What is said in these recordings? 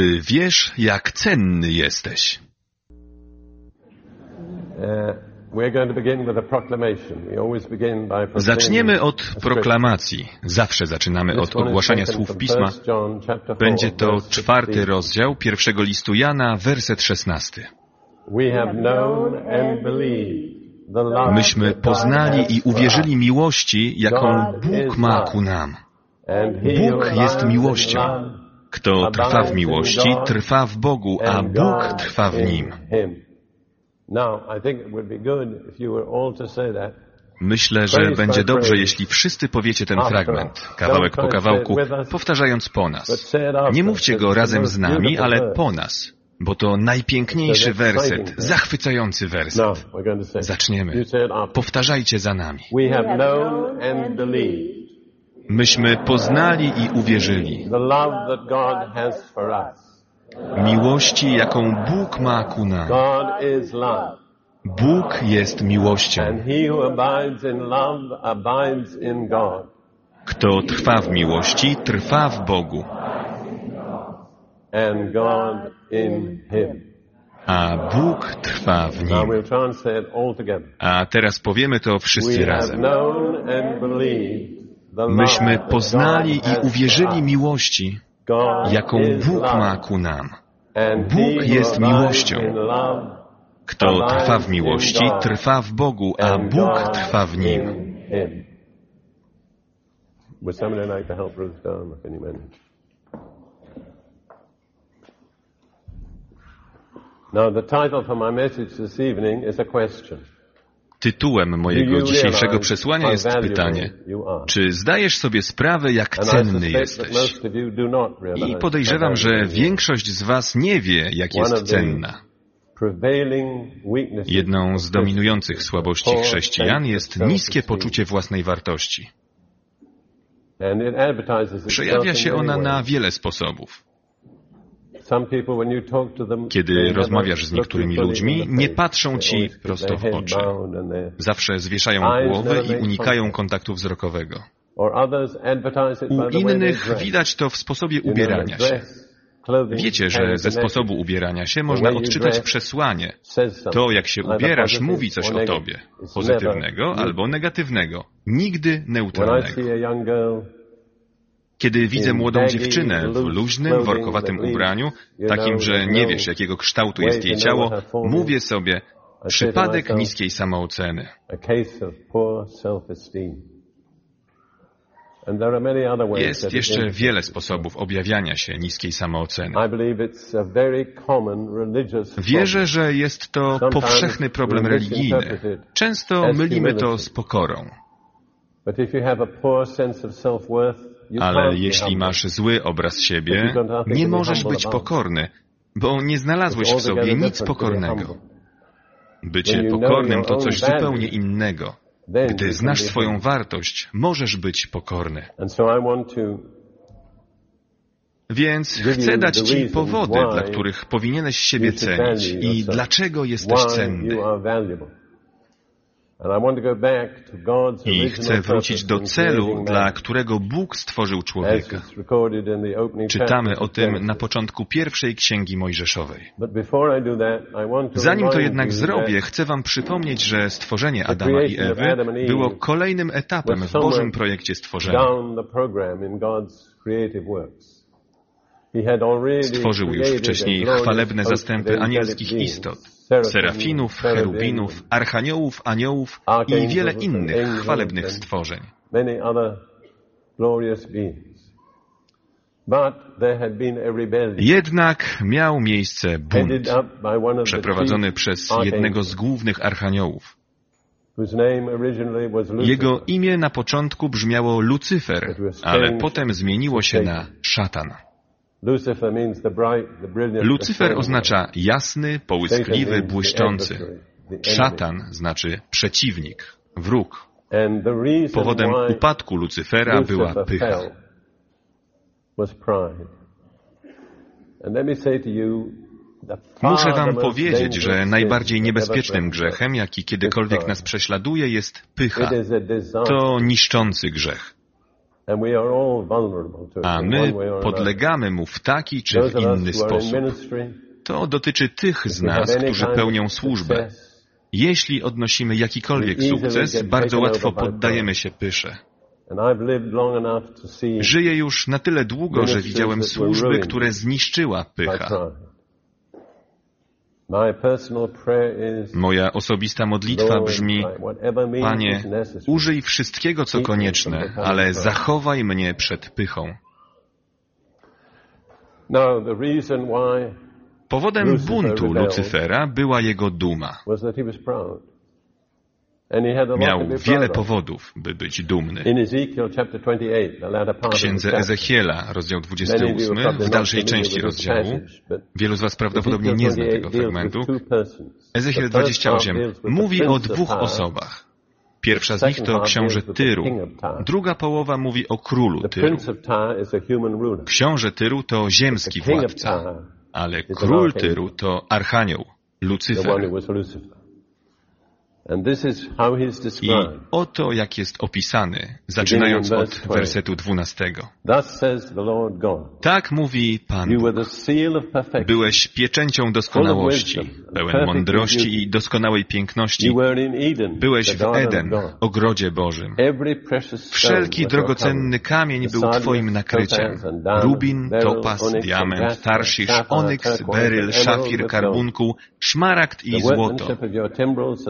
Czy wiesz, jak cenny jesteś? Uh, Zaczniemy od proklamacji. Zawsze zaczynamy od ogłaszania słów Pisma. 1 John chapter 4, Będzie to czwarty 16. rozdział pierwszego listu Jana, werset szesnasty. Myśmy poznali i uwierzyli miłości, jaką Bóg ma ku nam. Bóg jest miłością. Kto trwa w miłości, trwa w Bogu, a Bóg trwa w nim. Myślę, że będzie dobrze, jeśli wszyscy powiecie ten fragment, kawałek po kawałku, powtarzając po nas. Nie mówcie go razem z nami, ale po nas, bo to najpiękniejszy werset, zachwycający werset. Zaczniemy. Powtarzajcie za nami. We have known and believed Myśmy poznali i uwierzyli miłości, jaką Bóg ma ku nam. Bóg jest miłością. Kto trwa w miłości, trwa w Bogu, a Bóg trwa w nim. A teraz powiemy to wszyscy razem. Myśmy poznali i uwierzyli miłości, jaką Bóg ma ku nam. Bóg jest miłością. Kto trwa w miłości, trwa w Bogu, a Bóg trwa w nim. Would somebody like to help Ruth? Now, the title for my message this evening is a question. Tytułem mojego dzisiejszego przesłania jest pytanie, czy zdajesz sobie sprawę, jak cenny jesteś? I podejrzewam, że większość z Was nie wie, jak jest cenna. Jedną z dominujących słabości chrześcijan jest niskie poczucie własnej wartości. Przejawia się ona na wiele sposobów. Kiedy rozmawiasz z niektórymi ludźmi, nie patrzą ci prosto w oczy. Zawsze zwieszają głowę i unikają kontaktu wzrokowego. U innych widać to w sposobie ubierania się. Wiecie, że ze sposobu ubierania się można odczytać przesłanie. To, jak się ubierasz, mówi coś o tobie. Pozytywnego albo negatywnego. Nigdy neutralnego. Kiedy widzę młodą dziewczynę w luźnym, workowatym ubraniu, takim, że nie wiesz, jakiego kształtu jest jej ciało, mówię sobie, przypadek niskiej samooceny. Jest jeszcze wiele sposobów objawiania się niskiej samooceny. Wierzę, że jest to powszechny problem religijny. Często mylimy to z pokorą. Ale jeśli masz zły obraz siebie, nie możesz być pokorny, bo nie znalazłeś w sobie nic pokornego. Bycie pokornym to coś zupełnie innego. Gdy znasz swoją wartość, możesz być pokorny. Więc chcę dać Ci powody, dla których powinieneś siebie cenić i dlaczego jesteś cenny. Original chcę wrócić do celu, dla którego Bóg stworzył człowieka. Czytamy o tym na początku pierwszej księgi Mojżeszowej. I I Zanim to jednak zrobię, chcę Wam przypomnieć, że stworzenie Adama i Ewy było kolejnym etapem w Bożym projekcie stworzenia. Stworzył już wcześniej chwalebne zastępy anielskich istot, serafinów, cherubinów, archaniołów, aniołów i wiele innych chwalebnych stworzeń. Jednak miał miejsce bunt przeprowadzony przez jednego z głównych archaniołów. Jego imię na początku brzmiało Lucyfer, ale potem zmieniło się na szatan. Lucyfer oznacza jasny, połyskliwy, błyszczący. Szatan znaczy przeciwnik, wróg. Powodem upadku Lucyfera była pycha. Muszę wam powiedzieć, że najbardziej niebezpiecznym grzechem, jaki kiedykolwiek nas prześladuje, jest pycha. To niszczący grzech. A my podlegamy mu w taki czy w inny sposób. To dotyczy tych z nas, którzy pełnią służbę. Jeśli odnosimy jakikolwiek sukces, bardzo łatwo poddajemy się pysze. Żyję już na tyle długo, że widziałem służby, które zniszczyła pycha. Moja osobista modlitwa brzmi, Panie, użyj wszystkiego, co konieczne, ale zachowaj mnie przed pychą. Powodem buntu Lucyfera była jego duma. Miał wiele powodów, by być dumny. W księdze Ezechiela, rozdział 28, w dalszej części rozdziału, wielu z Was prawdopodobnie nie zna tego fragmentu, Ezechiel 28 mówi o dwóch osobach. Pierwsza z nich to książę Tyru. Druga połowa mówi o królu Tyru. Książę Tyru to ziemski władca, ale król Tyru to archanioł, Lucyfer. I oto jak jest opisany, zaczynając od wersetu dwunastego. Tak mówi Pan Bóg. Byłeś pieczęcią doskonałości, pełen mądrości i doskonałej piękności. Byłeś w Eden, ogrodzie Bożym. Wszelki drogocenny kamień był Twoim nakryciem. Rubin, topas, diament, tarszisz, onyks, beryl, szafir, karbunkuł, szmaragd i złoto.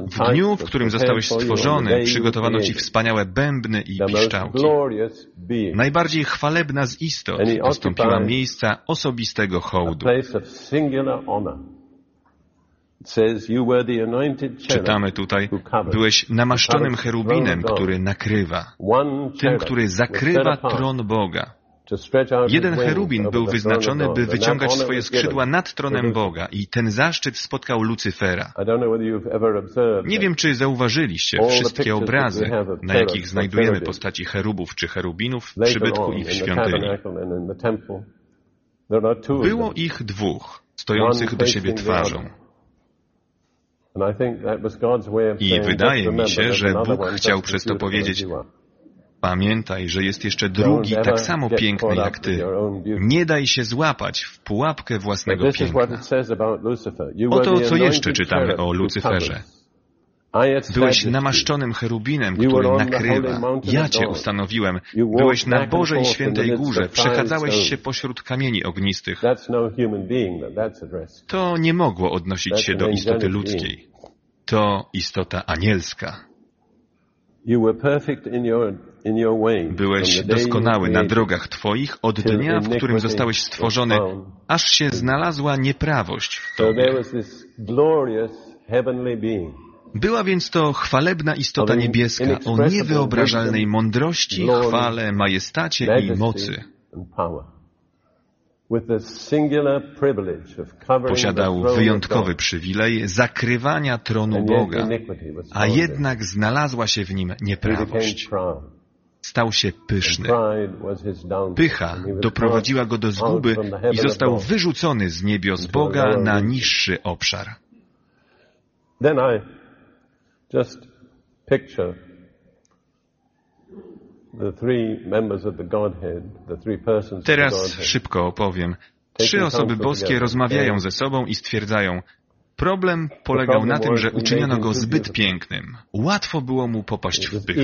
W dniu, w którym zostałeś stworzony, przygotowano Ci wspaniałe bębny i piszczałki. Najbardziej chwalebna z istot dostąpiła miejsca osobistego hołdu. Czytamy tutaj, byłeś namaszczonym cherubinem, który nakrywa, tym, który zakrywa tron Boga. Jeden cherubin był wyznaczony, by wyciągać swoje skrzydła nad tronem Boga i ten zaszczyt spotkał Lucyfera. Nie wiem, czy zauważyliście wszystkie obrazy, na jakich znajdujemy postaci cherubów czy cherubinów w przybytku i w świątyni. Było ich dwóch, stojących do siebie twarzą. I wydaje mi się, że Bóg chciał przez to powiedzieć, Pamiętaj, że jest jeszcze drugi, tak samo piękny jak ty. Nie daj się złapać w pułapkę własnego piękna. Oto, co jeszcze czytamy o Lucyferze. Byłeś namaszczonym cherubinem, który nakrywa. Ja cię ustanowiłem. Byłeś na Bożej Świętej Górze. Przechadzałeś się pośród kamieni ognistych. To nie mogło odnosić się do istoty ludzkiej. To istota anielska. Byłeś doskonały na drogach Twoich od dnia, w którym zostałeś stworzony, aż się znalazła nieprawość w Tobie. Była więc to chwalebna istota niebieska o niewyobrażalnej mądrości, chwale, majestacie i mocy. Posiadał wyjątkowy przywilej zakrywania tronu Boga, a jednak znalazła się w nim nieprawość. Stał się pyszny. Pycha doprowadziła go do zguby i został wyrzucony z niebios Boga na niższy obszar. Teraz szybko opowiem. Trzy osoby boskie rozmawiają ze sobą i stwierdzają, problem polegał na tym, że uczyniono go zbyt pięknym. Łatwo było mu popaść w pychę.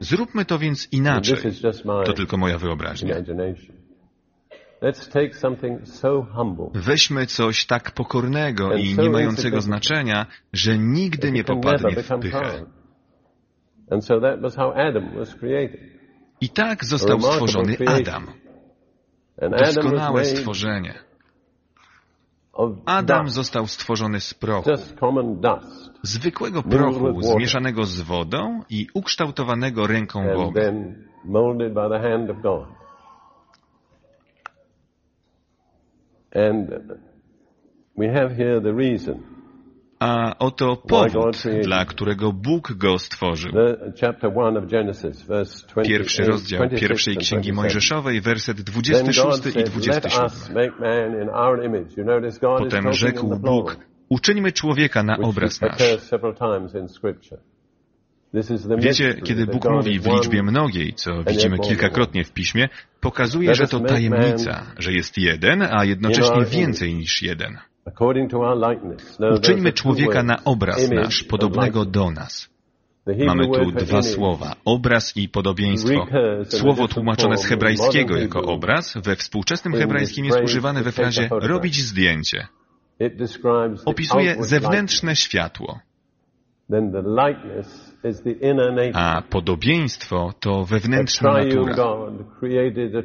Zróbmy to więc inaczej. To tylko moja wyobraźnia. Weźmy coś tak pokornego i nie mającego znaczenia, że nigdy nie popadnie w pychę. I tak został stworzony Adam. Doskonałe stworzenie. Adam został stworzony z prochu. Zwykłego prochu zmieszanego z wodą i ukształtowanego ręką Boga. A oto powód, dla którego Bóg go stworzył. Pierwszy rozdział pierwszej Księgi Mojżeszowej, werset 26 i 27. Potem rzekł Bóg, uczyńmy człowieka na obraz nasz. Wiecie, kiedy Bóg mówi w liczbie mnogiej, co widzimy kilkakrotnie w Piśmie, pokazuje, że to tajemnica, że jest jeden, a jednocześnie więcej niż jeden. Uczyńmy człowieka na obraz nasz, podobnego do nas. Mamy tu dwa słowa, obraz i podobieństwo. Słowo tłumaczone z hebrajskiego jako obraz we współczesnym hebrajskim jest używane we frazie robić zdjęcie. Opisuje zewnętrzne światło. A podobieństwo to wewnętrzna natura.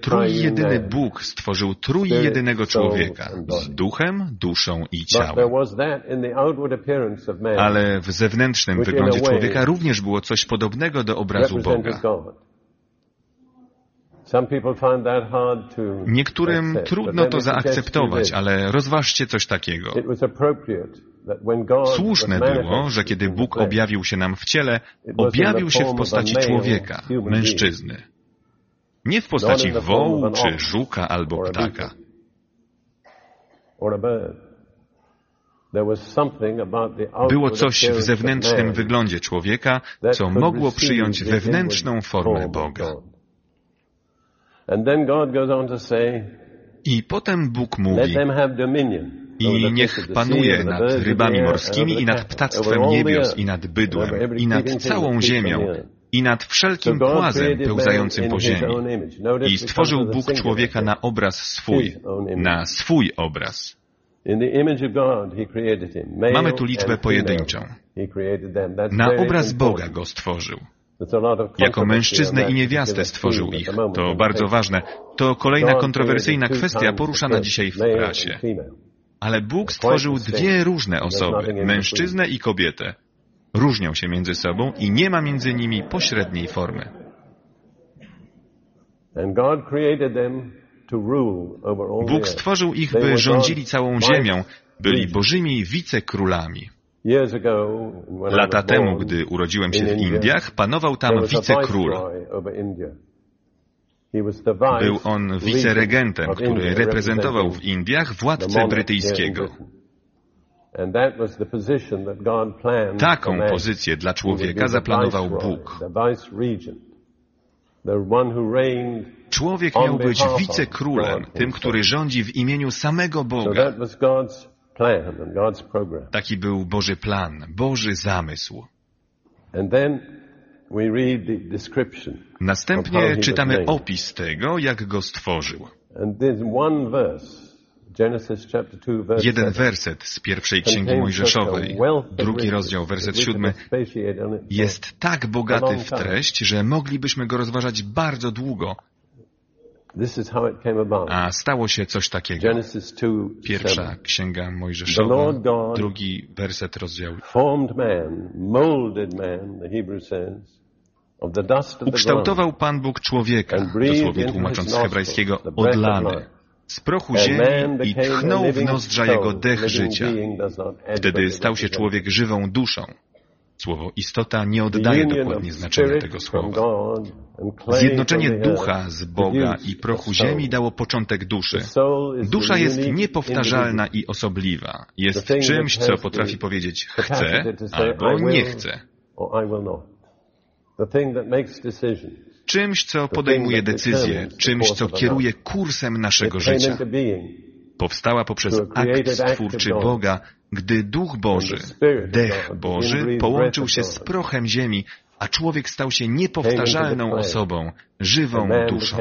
Trójjedyny Bóg stworzył trójjedynego człowieka z duchem, duszą i ciałem. Ale w zewnętrznym wyglądzie człowieka również było coś podobnego do obrazu Boga. Niektórym trudno to zaakceptować, ale rozważcie coś takiego. Słuszne było, że kiedy Bóg objawił się nam w ciele, objawił się w postaci człowieka, mężczyzny. Nie w postaci wołu, czy żuka albo ptaka. Było coś w zewnętrznym wyglądzie człowieka, co mogło przyjąć wewnętrzną formę Boga. I potem Bóg mówi, i niech panuje nad rybami morskimi i nad ptactwem niebios i nad bydłem i nad całą ziemią i nad wszelkim płazem pełzającym po ziemi. I stworzył Bóg człowieka na obraz swój, na swój obraz. Mamy tu liczbę pojedynczą. Na obraz Boga go stworzył. Jako mężczyznę i niewiastę stworzył ich. To bardzo ważne. To kolejna kontrowersyjna kwestia poruszana dzisiaj w prasie. Ale Bóg stworzył dwie różne osoby, mężczyznę i kobietę. Różnią się między sobą i nie ma między nimi pośredniej formy. Bóg stworzył ich, by rządzili całą ziemią, byli bożymi wicekrólami. Lata temu, gdy urodziłem się w Indiach, panował tam wicekról. Był on wiceregentem, który reprezentował w Indiach władcę brytyjskiego. Taką pozycję dla człowieka zaplanował Bóg. Człowiek miał być wicekrólem, tym, który rządzi w imieniu samego Boga. Taki był Boży plan, Boży zamysł. Następnie czytamy opis tego, jak go stworzył. Jeden werset z pierwszej księgi Mojżeszowej, drugi rozdział, werset siódmy, jest tak bogaty w treść, że moglibyśmy go rozważać bardzo długo. A stało się coś takiego. Pierwsza księga Mojżeszowa, drugi werset rozdziału. Ukształtował Pan Bóg człowieka, dosłownie tłumacząc z hebrajskiego, odlany, z prochu ziemi i tchnął w nozdrza jego dech życia. Wtedy stał się człowiek żywą duszą. Słowo istota nie oddaje dokładnie znaczenia tego słowa. Zjednoczenie ducha z Boga i prochu ziemi dało początek duszy. Dusza jest niepowtarzalna i osobliwa. Jest czymś, co potrafi powiedzieć chcę albo nie chcę. Czymś, co podejmuje decyzje, czymś, co kieruje kursem naszego życia. Powstała poprzez akt stwórczy Boga, gdy Duch Boży, Dech Boży połączył się z prochem ziemi, a człowiek stał się niepowtarzalną osobą, żywą duszą.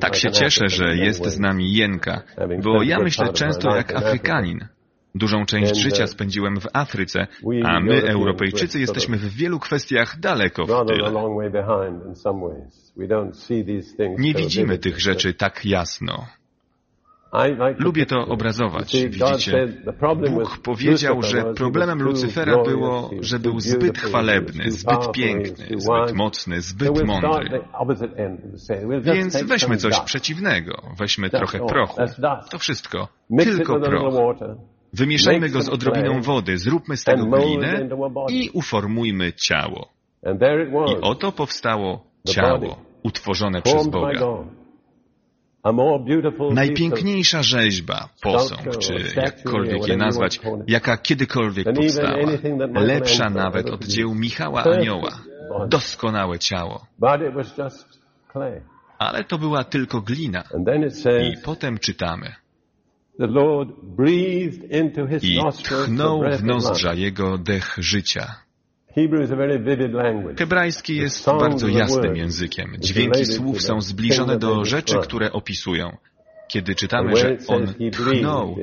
Tak się cieszę, że jest z nami Jenka, bo ja myślę często jak Afrykanin. Dużą część życia spędziłem w Afryce, a my, Europejczycy, jesteśmy w wielu kwestiach daleko w tyle. Nie widzimy tych rzeczy tak jasno. Lubię to obrazować. Widzicie, Bóg powiedział, że problemem Lucyfera było, że był zbyt chwalebny, zbyt piękny, zbyt mocny, zbyt mądry. Więc weźmy coś przeciwnego. Weźmy trochę prochu. To wszystko. Tylko proch. Wymieszajmy go z odrobiną wody, zróbmy z tego glinę i uformujmy ciało. I oto powstało ciało, utworzone przez Boga. Najpiękniejsza rzeźba, posąg, czy jakkolwiek je nazwać, jaka kiedykolwiek powstała, lepsza nawet od dzieł Michała Anioła, doskonałe ciało. Ale to była tylko glina. I potem czytamy. I tchnął w nozdrza jego dech życia. Hebrajski jest bardzo jasnym językiem. Dźwięki słów są zbliżone do rzeczy, które opisują. Kiedy czytamy, że on tchnął,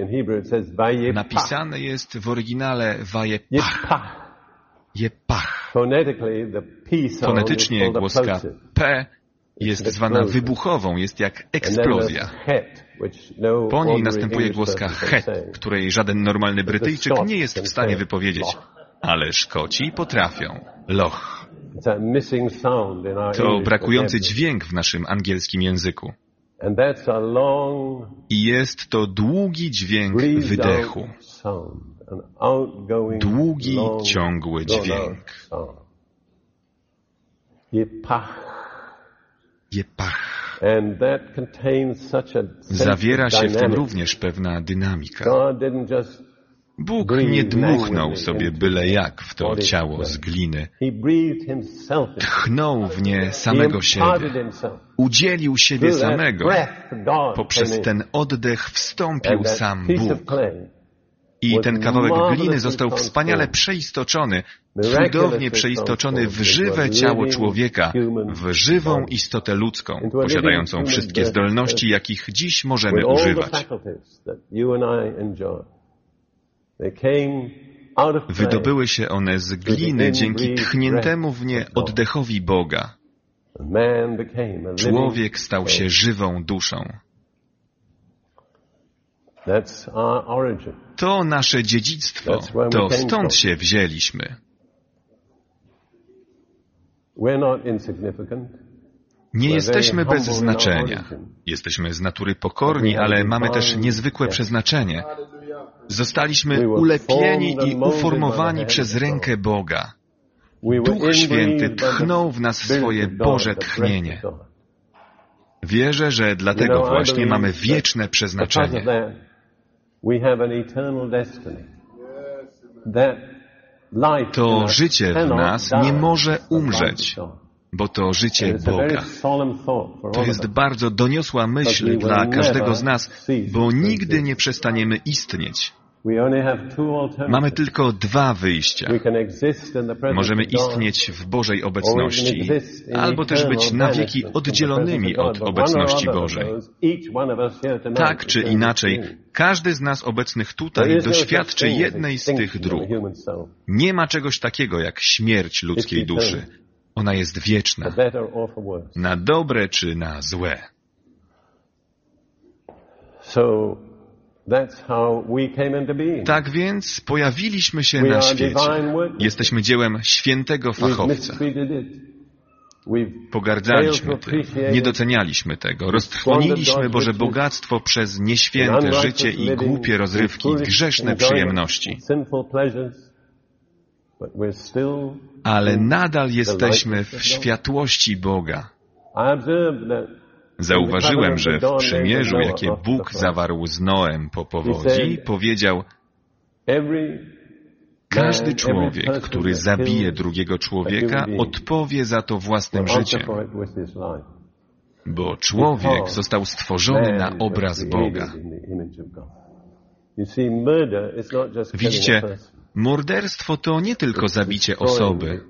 napisane jest w oryginale wajepach. Jepach. Fonetycznie głoska P jest zwana wybuchową, jest jak eksplozja. Po niej następuje głoska het, której żaden normalny Brytyjczyk nie jest w stanie wypowiedzieć. Ale Szkoci potrafią. Loch. To brakujący dźwięk w naszym angielskim języku. I jest to długi dźwięk wydechu. Długi, ciągły dźwięk. Jepach. Zawiera się w tym również pewna dynamika. Bóg nie dmuchnął sobie byle jak w to ciało z gliny. Tchnął w nie samego siebie. Udzielił siebie samego. Poprzez ten oddech wstąpił sam Bóg. I ten kawałek gliny został wspaniale przeistoczony, cudownie przeistoczony w żywe ciało człowieka, w żywą istotę ludzką, posiadającą wszystkie zdolności, jakich dziś możemy używać. Wydobyły się one z gliny dzięki tchniętemu w nie oddechowi Boga. Człowiek stał się żywą duszą. To nasze dziedzictwo. To stąd się wzięliśmy. Nie jesteśmy bez znaczenia. Jesteśmy z natury pokorni, ale mamy też niezwykłe przeznaczenie. Zostaliśmy ulepieni i uformowani przez rękę Boga. Duch Święty tchnął w nas swoje Boże tchnienie. Wierzę, że dlatego właśnie mamy wieczne przeznaczenie. To życie w nas nie może umrzeć, bo to życie Boga. To jest bardzo doniosła myśl dla każdego z nas, bo nigdy nie przestaniemy istnieć. Mamy tylko dwa wyjścia. Możemy istnieć w Bożej obecności, albo też być na wieki oddzielonymi od obecności Bożej. Tak czy inaczej, każdy z nas obecnych tutaj doświadczy jednej z tych dróg. Nie ma czegoś takiego jak śmierć ludzkiej duszy. Ona jest wieczna, na dobre czy na złe. Tak więc pojawiliśmy się na świecie. Jesteśmy dziełem świętego fachowca. Pogardzaliśmy tym, nie docenialiśmy tego, roztrwoniliśmy Boże bogactwo przez nieświęte życie i głupie rozrywki, grzeszne przyjemności. Ale nadal jesteśmy w światłości Boga. Zauważyłem, że w przymierzu, jakie Bóg zawarł z Noem po powodzi, powiedział każdy człowiek, który zabije drugiego człowieka, odpowie za to własnym życiem, bo człowiek został stworzony na obraz Boga. Widzicie, morderstwo to nie tylko zabicie osoby,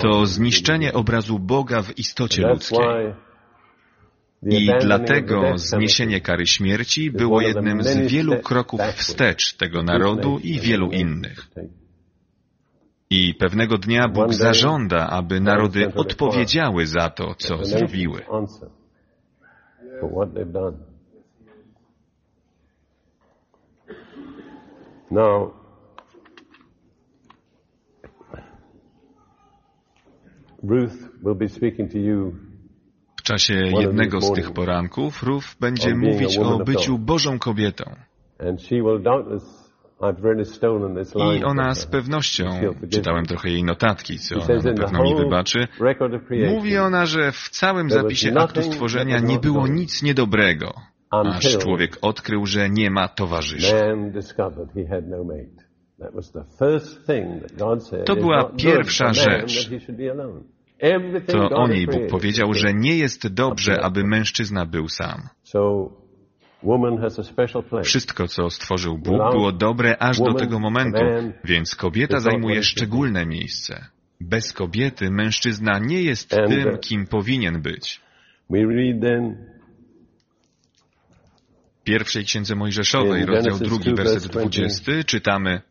to zniszczenie obrazu Boga w istocie ludzkiej. I dlatego zniesienie kary śmierci było jednym z wielu kroków wstecz tego narodu i wielu innych. I pewnego dnia Bóg zażąda, aby narody odpowiedziały za to, co zrobiły. Now, Ruth will be speaking to you czasie jednego z tych poranków Ruf będzie mówić o byciu Bożą kobietą. I ona z pewnością, czytałem trochę jej notatki, co ona na pewno mi wybaczy, mówi ona, że w całym zapisie aktu stworzenia nie było nic niedobrego, aż człowiek odkrył, że nie ma towarzysza. To była pierwsza rzecz. To o niej Bóg powiedział, że nie jest dobrze, aby mężczyzna był sam. Wszystko, co stworzył Bóg, było dobre aż do tego momentu, więc kobieta zajmuje szczególne miejsce. Bez kobiety mężczyzna nie jest tym, uh, kim powinien być. W pierwszej księdze Mojżeszowej, rozdział drugi, werset 20, czytamy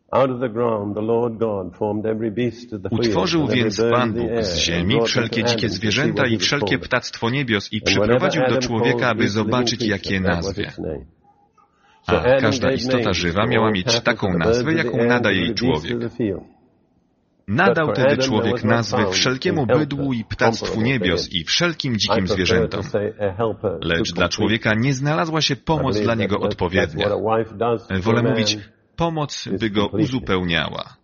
Utworzył więc Pan Bóg z ziemi wszelkie dzikie zwierzęta i wszelkie ptactwo niebios i przyprowadził do człowieka, aby zobaczyć, jakie nazwie. A każda istota żywa miała mieć taką nazwę, jaką nada jej człowiek. Nadał tedy człowiek nazwy wszelkiemu bydłu i ptactwu niebios i wszelkim dzikim zwierzętom. Lecz dla człowieka nie znalazła się pomoc dla niego odpowiednia. Wolę mówić, pomoc by go uzupełniała.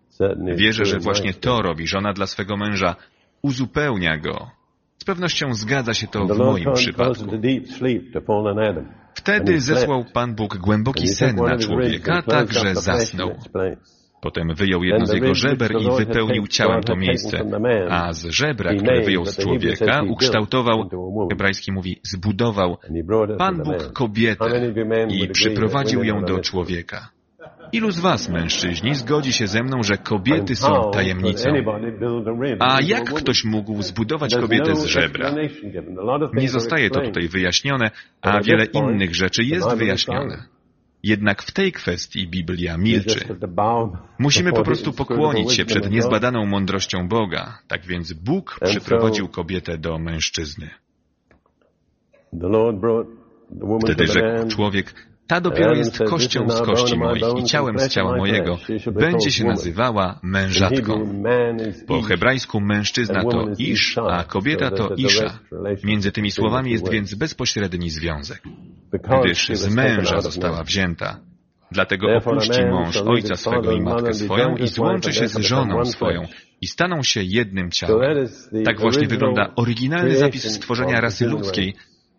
Wierzę, że właśnie to robi żona dla swego męża. Uzupełnia go. Z pewnością zgadza się to w moim przypadku. Wtedy zesłał Pan Bóg głęboki sen na człowieka, tak że zasnął. Potem wyjął jedno z jego żeber i wypełnił ciałem to miejsce, a z żebra, które wyjął z człowieka, ukształtował, hebrajski mówi, zbudował Pan Bóg kobietę i przyprowadził ją do człowieka. Ilu z was, mężczyźni, zgodzi się ze mną, że kobiety są tajemnicą? A jak ktoś mógł zbudować kobietę z żebra? Nie zostaje to tutaj wyjaśnione, a wiele innych rzeczy jest wyjaśnione. Jednak w tej kwestii Biblia milczy. Musimy po prostu pokłonić się przed niezbadaną mądrością Boga. Tak więc Bóg przyprowadził kobietę do mężczyzny. Wtedy rzekł człowiek, ta dopiero jest kością z kości moich i ciałem z ciała mojego. Będzie się nazywała mężatką. Po hebrajsku mężczyzna to Isz, a kobieta to Isza. Między tymi słowami jest więc bezpośredni związek, gdyż z męża została wzięta. Dlatego opuści mąż ojca swego i matkę swoją i złączy się z żoną swoją i staną się jednym ciałem. Tak właśnie wygląda oryginalny zapis stworzenia rasy ludzkiej,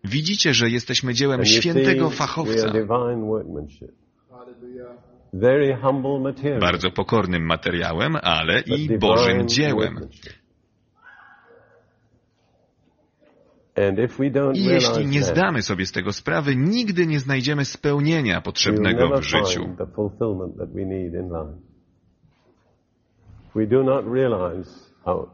Widzicie, że jesteśmy dziełem świętego fachowca. Bardzo pokornym materiałem, ale i Bożym dziełem. I jeśli nie zdamy sobie z tego sprawy, nigdy nie znajdziemy spełnienia potrzebnego w życiu. We do not realize how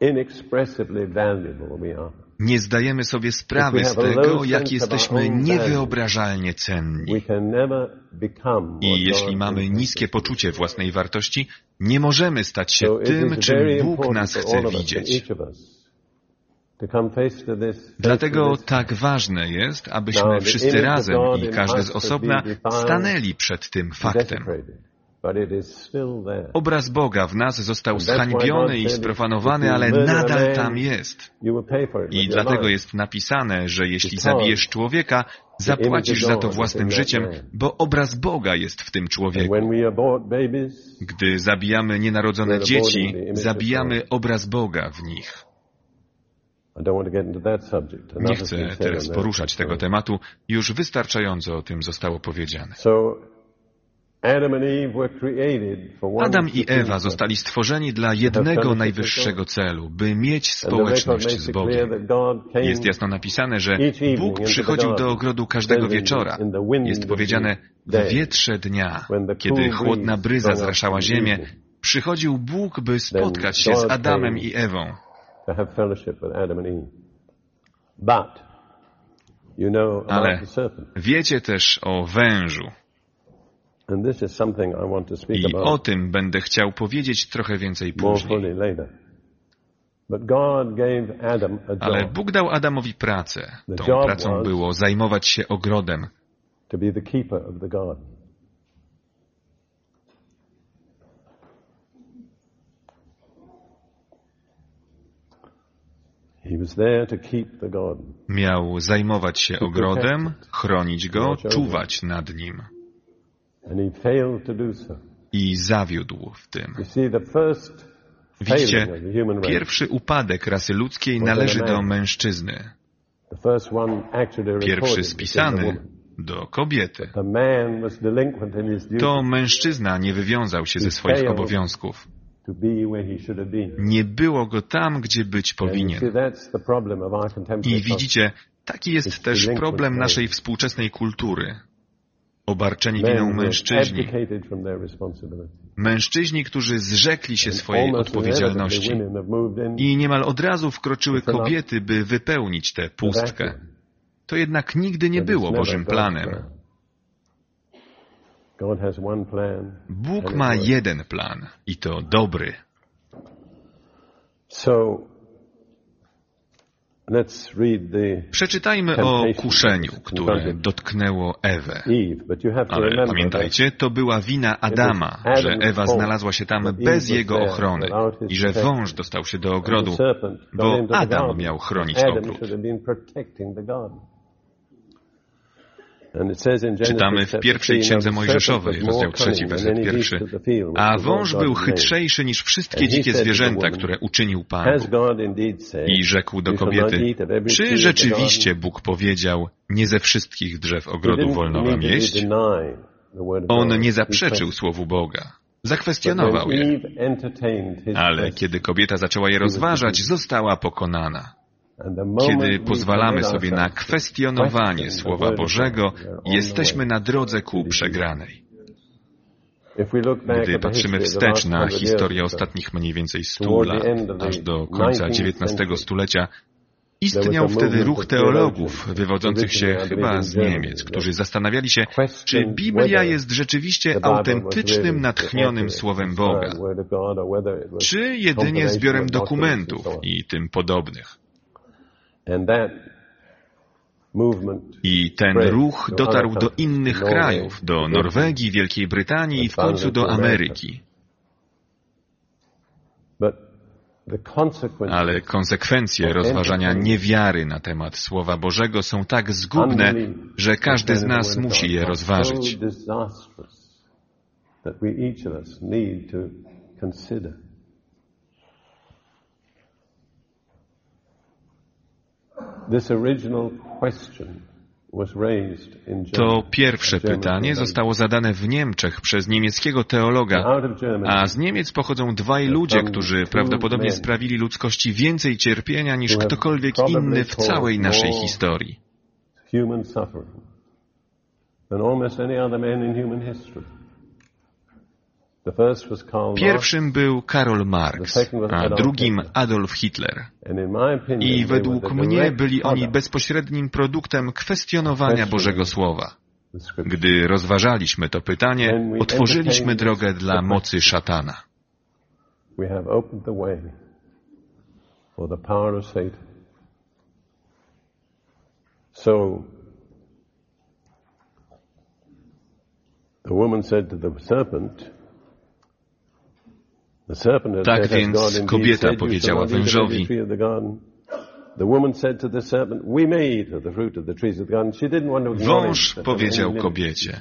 inexpressibly valuable we are nie zdajemy sobie sprawy z tego, jak jesteśmy niewyobrażalnie cenni. I jeśli mamy niskie poczucie własnej wartości, nie możemy stać się tym, czym Bóg nas chce widzieć. Dlatego tak ważne jest, abyśmy wszyscy razem i każdy z osobna stanęli przed tym faktem. Obraz Boga w nas został zhańbiony i sprofanowany, ale nadal tam jest. I dlatego jest napisane, że jeśli zabijesz człowieka, zapłacisz za to własnym życiem, bo obraz Boga jest w tym człowieku. Gdy zabijamy nienarodzone dzieci, zabijamy obraz Boga w nich. Nie chcę teraz poruszać tego tematu, już wystarczająco o tym zostało powiedziane. Adam i Ewa zostali stworzeni dla jednego najwyższego celu, by mieć społeczność z Bogiem. Jest jasno napisane, że Bóg przychodził do ogrodu każdego wieczora. Jest powiedziane w wietrze dnia, kiedy chłodna bryza zraszała ziemię, przychodził Bóg, by spotkać się z Adamem i Ewą. Ale wiecie też o wężu. I o tym będę chciał powiedzieć trochę więcej później. Ale Bóg dał Adamowi pracę. Tą pracą było zajmować się ogrodem. Miał zajmować się ogrodem, chronić go, czuwać nad nim. I zawiódł w tym. Widzicie, pierwszy upadek rasy ludzkiej należy do mężczyzny. Pierwszy spisany do kobiety. To mężczyzna nie wywiązał się ze swoich obowiązków. Nie było go tam, gdzie być powinien. I widzicie, taki jest też problem naszej współczesnej kultury. Obarczeni winą mężczyźni. Mężczyźni, którzy zrzekli się swojej odpowiedzialności. I niemal od razu wkroczyły kobiety, by wypełnić tę pustkę. To jednak nigdy nie było Bożym planem. Bóg ma jeden plan i to dobry. Przeczytajmy o kuszeniu, które dotknęło Ewę. Ale pamiętajcie, to była wina Adama, że Ewa znalazła się tam bez jego ochrony i że wąż dostał się do ogrodu, bo Adam miał chronić ogród. Czytamy w pierwszej księdze Mojżeszowej, rozdział trzeci, werset pierwszy. A wąż był chytrzejszy niż wszystkie dzikie zwierzęta, które uczynił Pan. I rzekł do kobiety, czy rzeczywiście Bóg powiedział, nie ze wszystkich drzew ogrodu wolno wam jeść? On nie zaprzeczył słowu Boga. Zakwestionował je. Ale kiedy kobieta zaczęła je rozważać, została pokonana. Kiedy pozwalamy sobie na kwestionowanie Słowa Bożego, jesteśmy na drodze ku przegranej. Gdy patrzymy wstecz na historię ostatnich mniej więcej stu lat, aż do końca XIX stulecia, Istniał wtedy ruch teologów wywodzących się chyba z Niemiec, którzy zastanawiali się, czy Biblia jest rzeczywiście autentycznym, natchnionym Słowem Boga, czy jedynie zbiorem dokumentów i tym podobnych. I ten ruch dotarł do innych krajów, do Norwegii, Wielkiej Brytanii i w końcu do Ameryki. Ale konsekwencje rozważania niewiary na temat Słowa Bożego są tak zgubne, że każdy z nas musi je rozważyć. To pierwsze pytanie zostało zadane w Niemczech przez niemieckiego teologa, a z Niemiec pochodzą dwaj ludzie, którzy prawdopodobnie sprawili ludzkości więcej cierpienia niż ktokolwiek inny w całej naszej historii. Pierwszym był Karol Marx, a drugim Adolf Hitler. I według mnie byli oni bezpośrednim produktem kwestionowania Bożego Słowa. Gdy rozważaliśmy to pytanie, otworzyliśmy drogę dla mocy szatana. The woman said to the serpent, tak więc kobieta powiedziała wężowi, Wąż powiedział kobiecie,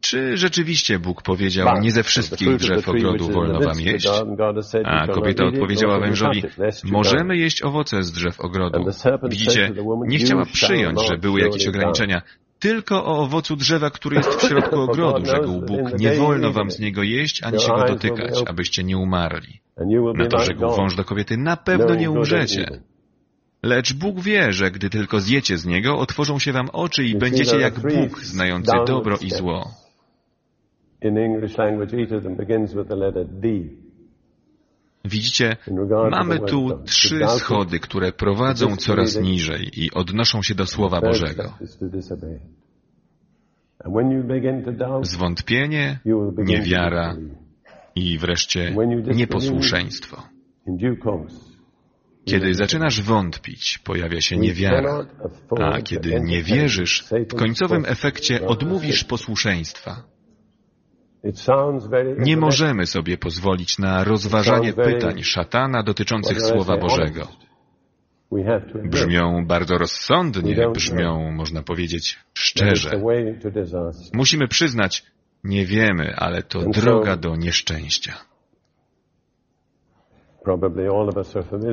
czy rzeczywiście Bóg powiedział, nie ze wszystkich drzew ogrodu wolno wam jeść? A kobieta odpowiedziała wężowi, możemy jeść owoce z drzew ogrodu. Widzicie, nie chciała przyjąć, że były jakieś ograniczenia. Tylko o owocu drzewa, który jest w środku ogrodu, rzekł Bóg. Nie wolno wam z niego jeść, ani się go dotykać, abyście nie umarli. Na to rzekł wąż do kobiety, na pewno nie umrzecie. Lecz Bóg wie, że gdy tylko zjecie z niego, otworzą się wam oczy i będziecie jak Bóg, znający dobro i zło. In English language, each of them begins with the letter D. Widzicie, mamy tu trzy schody, które prowadzą coraz niżej i odnoszą się do Słowa Bożego. Zwątpienie, niewiara i wreszcie nieposłuszeństwo. Kiedy zaczynasz wątpić, pojawia się niewiara, a kiedy nie wierzysz, w końcowym efekcie odmówisz posłuszeństwa. Nie możemy sobie pozwolić na rozważanie pytań szatana dotyczących Słowa Bożego. Brzmią bardzo rozsądnie, brzmią, można powiedzieć, szczerze. Musimy przyznać, Nie wiemy, ale to droga do nieszczęścia.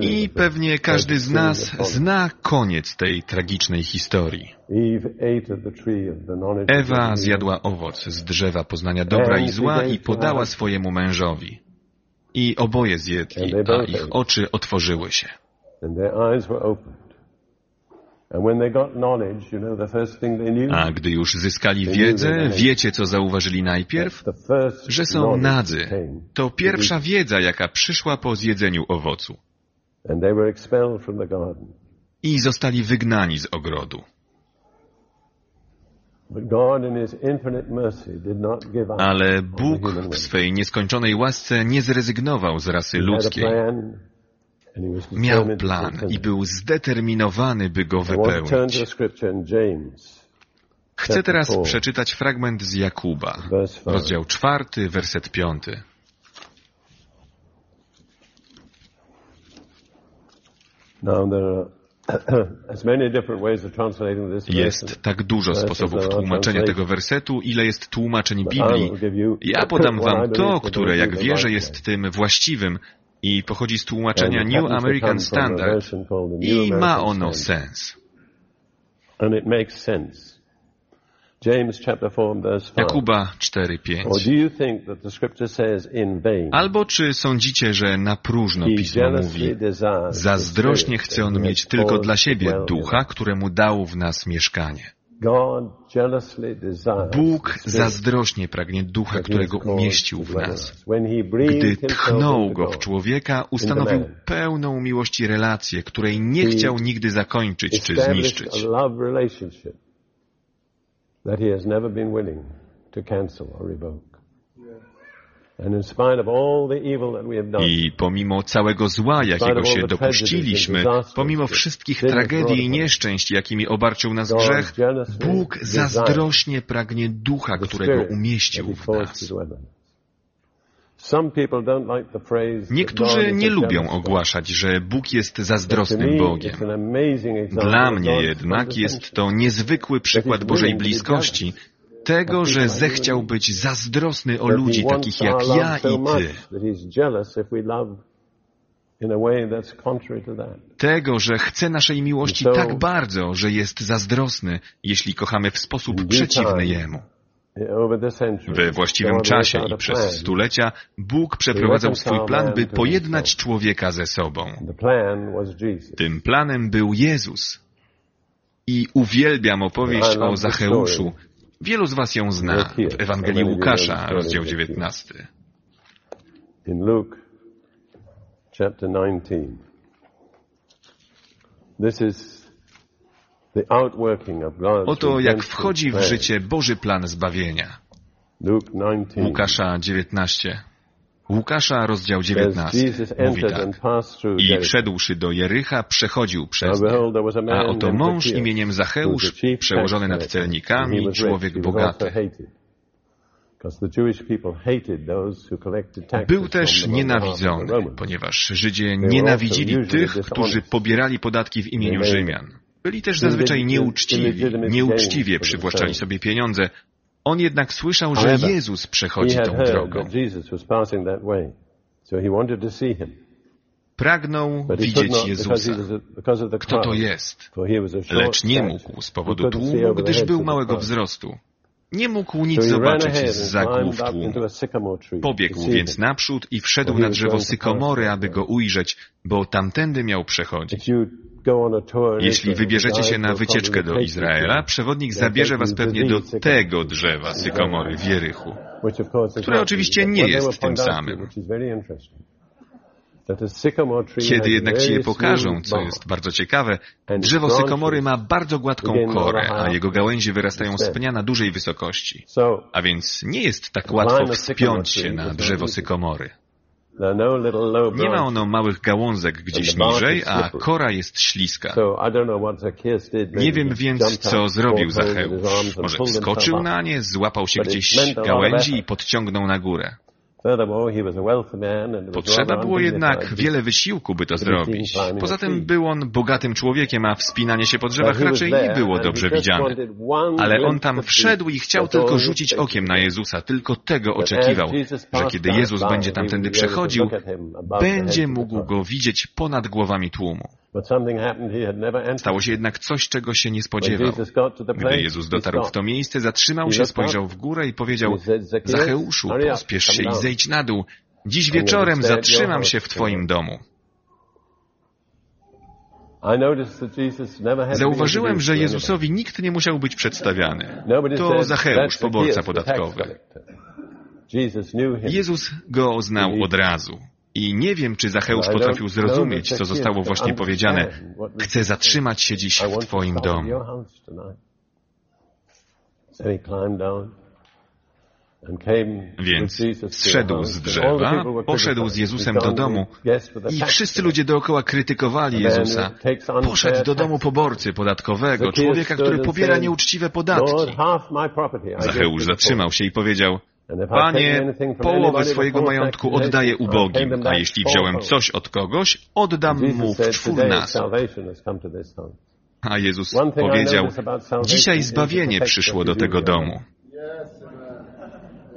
I pewnie każdy z nas zna koniec tej tragicznej historii. Ewa zjadła owoc z drzewa poznania dobra i zła i podała swojemu mężowi. I oboje zjedli, a ich oczy otworzyły się. A gdy już zyskali wiedzę, wiecie co zauważyli najpierw? Że są nadzy. To pierwsza wiedza, jaka przyszła po zjedzeniu owocu. I zostali wygnani z ogrodu. Ale Bóg w swej nieskończonej łasce nie zrezygnował z rasy ludzkiej. Miał plan i był zdeterminowany, by go wypełnić. Chcę teraz przeczytać fragment z Jakuba, rozdział czwarty, werset piąty. Jest tak dużo sposobów tłumaczenia tego wersetu, ile jest tłumaczeń Biblii. Ja podam wam to, które, jak wierzę, jest tym właściwym, i pochodzi z tłumaczenia New American Standard. i ma ono sens. Jakuba 4:5 Albo czy sądzicie, że na próżno Pismo mówi zazdrośnie chce on mieć tylko dla siebie ducha, któremu dał w nas mieszkanie. Bóg zazdrośnie pragnie ducha, którego umieścił w nas. Gdy tchnął go w człowieka, ustanowił pełną miłości relację, której nie chciał nigdy zakończyć czy zniszczyć. That he has never been willing to cancel or revoke. I pomimo całego zła, jakiego się dopuściliśmy, pomimo wszystkich tragedii i nieszczęść, jakimi obarczył nas grzech, Bóg zazdrośnie pragnie ducha, którego umieścił w nas. Niektórzy nie lubią ogłaszać, że Bóg jest zazdrosnym Bogiem. Dla mnie jednak jest to niezwykły przykład Bożej bliskości, tego, że zechciał być zazdrosny o ludzi takich jak ja i ty. Tego, że chce naszej miłości tak bardzo, że jest zazdrosny, jeśli kochamy w sposób przeciwny Jemu. We właściwym czasie i przez stulecia Bóg przeprowadzał swój plan, by pojednać człowieka ze sobą. Tym planem był Jezus. I uwielbiam opowieść o Zacheuszu, Wielu z Was ją zna w Ewangelii Łukasza, rozdział 19. In Luke chapter 19. This is Oto jak wchodzi w życie Boży plan zbawienia. Łukasza 19. Łukasza, rozdział 19, mówi tak. I wszedłszy do Jericha, przechodził przez nie. A oto mąż imieniem Zacheusz, przełożony nad celnikami, człowiek bogaty. Był też nienawidzony, ponieważ Żydzie nienawidzili tych, którzy pobierali podatki w imieniu Rzymian. Byli też zazwyczaj nieuczciwi, nieuczciwie przywłaszczali sobie pieniądze, on jednak słyszał, że Jezus przechodzi tą drogą. Pragnął widzieć Jezusa. Kto to jest? Lecz nie mógł z powodu tłumu, gdyż był małego wzrostu. Nie mógł nic zobaczyć z zagłów tłumu. Pobiegł więc naprzód i wszedł na drzewo sykomory, aby go ujrzeć, bo tamtędy miał przechodzić. Jeśli wybierzecie się na wycieczkę do Izraela, przewodnik zabierze was pewnie do tego drzewa sykomory w Jerychu, które oczywiście nie jest tym samym. Kiedy jednak ci je pokażą, co jest bardzo ciekawe, drzewo sykomory ma bardzo gładką korę, a jego gałęzie wyrastają z pnia na dużej wysokości. A więc nie jest tak łatwo wspiąć się na drzewo sykomory. Nie ma ono małych gałązek gdzieś niżej, a kora jest śliska. Nie wiem więc, co zrobił Zacheusz. Może wskoczył na nie, złapał się gdzieś gałęzi i podciągnął na górę. Potrzeba było jednak wiele wysiłku, by to zrobić. Poza tym był on bogatym człowiekiem, a wspinanie się po drzewach raczej nie było dobrze widziane. Ale on tam wszedł i chciał tylko rzucić okiem na Jezusa. Tylko tego oczekiwał, że kiedy Jezus będzie tamtędy przechodził, będzie mógł go widzieć ponad głowami tłumu. Stało się jednak coś, czego się nie spodziewał. Gdy Jezus dotarł w to miejsce, zatrzymał się, spojrzał w górę i powiedział Zacheuszu, pospiesz się i zejdź na dół. Dziś wieczorem zatrzymam się w Twoim domu. Zauważyłem, że Jezusowi nikt nie musiał być przedstawiany. To Zacheusz, poborca podatkowy. Jezus go znał od razu. I nie wiem, czy Zacheusz potrafił zrozumieć, co zostało właśnie powiedziane. Chcę zatrzymać się dziś w Twoim domu. Więc zszedł z drzewa, poszedł z Jezusem do domu i wszyscy ludzie dookoła krytykowali Jezusa. Poszedł do domu poborcy podatkowego, człowieka, który pobiera nieuczciwe podatki. Zacheusz zatrzymał się i powiedział, Panie, połowę swojego majątku oddaję ubogim, a jeśli wziąłem coś od kogoś, oddam mu w czwórnasób. A Jezus powiedział, dzisiaj zbawienie przyszło do tego domu.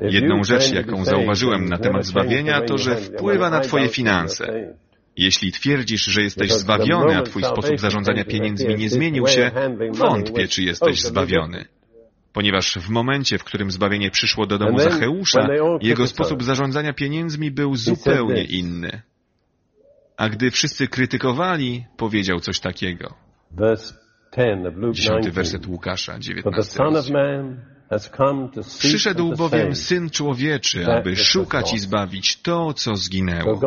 Jedną rzecz, jaką zauważyłem na temat zbawienia, to, że wpływa na Twoje finanse. Jeśli twierdzisz, że jesteś zbawiony, a Twój sposób zarządzania pieniędzmi nie zmienił się, wątpię, czy jesteś zbawiony ponieważ w momencie, w którym zbawienie przyszło do domu Zacheusza, jego sposób zarządzania pieniędzmi był zupełnie inny. A gdy wszyscy krytykowali, powiedział coś takiego. Dziesiąty werset Łukasza, 19 Przyszedł bowiem Syn Człowieczy, aby szukać i zbawić to, co zginęło.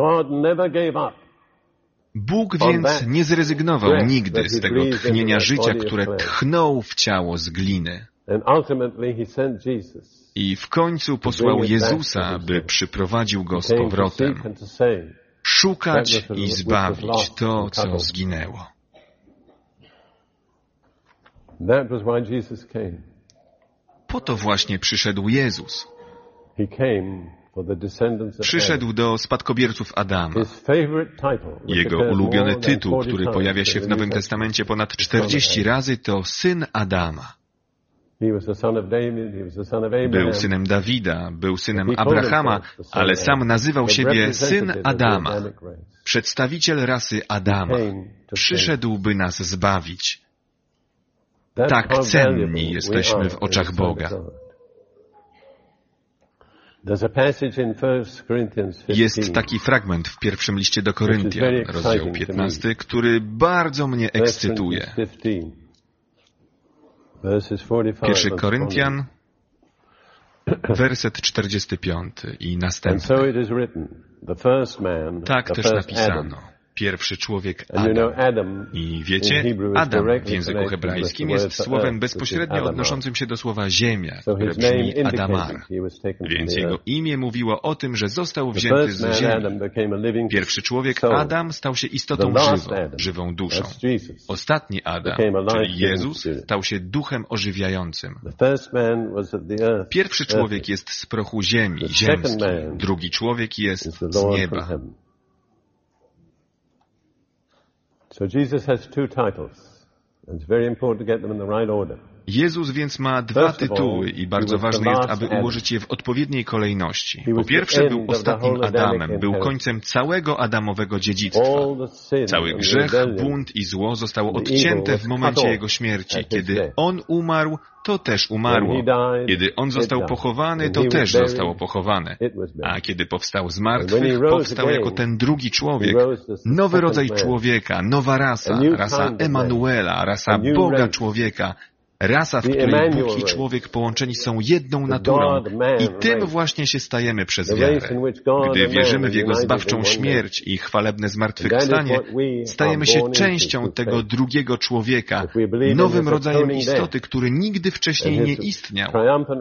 Bóg więc nie zrezygnował nigdy z tego tchnienia życia, które tchnął w ciało z gliny. I w końcu posłał Jezusa, by przyprowadził go z powrotem, szukać i zbawić to, co zginęło. Po to właśnie przyszedł Jezus. Przyszedł do spadkobierców Adama. Jego ulubiony tytuł, który pojawia się w Nowym Testamencie ponad 40 razy, to Syn Adama. Był synem Dawida, był synem Abrahama, ale sam nazywał siebie syn Adama, przedstawiciel rasy Adama. Przyszedł, by nas zbawić. Tak cenni jesteśmy w oczach Boga. Jest taki fragment w pierwszym liście do Koryntian, rozdział 15, który bardzo mnie ekscytuje. Pierwszy Koryntian, werset 45 i następny. Tak też napisano pierwszy człowiek Adam. I wiecie, Adam w języku hebrajskim jest słowem bezpośrednio odnoszącym się do słowa ziemia, które brzmi Adamar. Więc jego imię mówiło o tym, że został wzięty z ziemi. Pierwszy człowiek Adam stał się istotą żywą, żywą duszą. Ostatni Adam, czyli Jezus, stał się duchem ożywiającym. Pierwszy człowiek jest z prochu ziemi, ziemski. Drugi człowiek jest z nieba. So Jesus has two titles. And it's very important to get them in the right order. Jezus więc ma dwa tytuły i bardzo ważne jest, aby ułożyć je w odpowiedniej kolejności. Po pierwsze był ostatnim Adamem, był końcem całego Adamowego dziedzictwa. Cały grzech, bunt i zło zostało odcięte w momencie Jego śmierci. Kiedy On umarł, to też umarło. Kiedy On został pochowany, to też zostało pochowane. A kiedy powstał z martwych, powstał jako ten drugi człowiek, nowy rodzaj człowieka, nowa rasa, rasa Emanuela, rasa Boga człowieka, Rasa, w której Bóg i człowiek połączeni są jedną naturą i tym właśnie się stajemy przez wiarę. Gdy wierzymy w Jego zbawczą śmierć i chwalebne zmartwychwstanie, stajemy się częścią tego drugiego człowieka, nowym rodzajem istoty, który nigdy wcześniej nie istniał,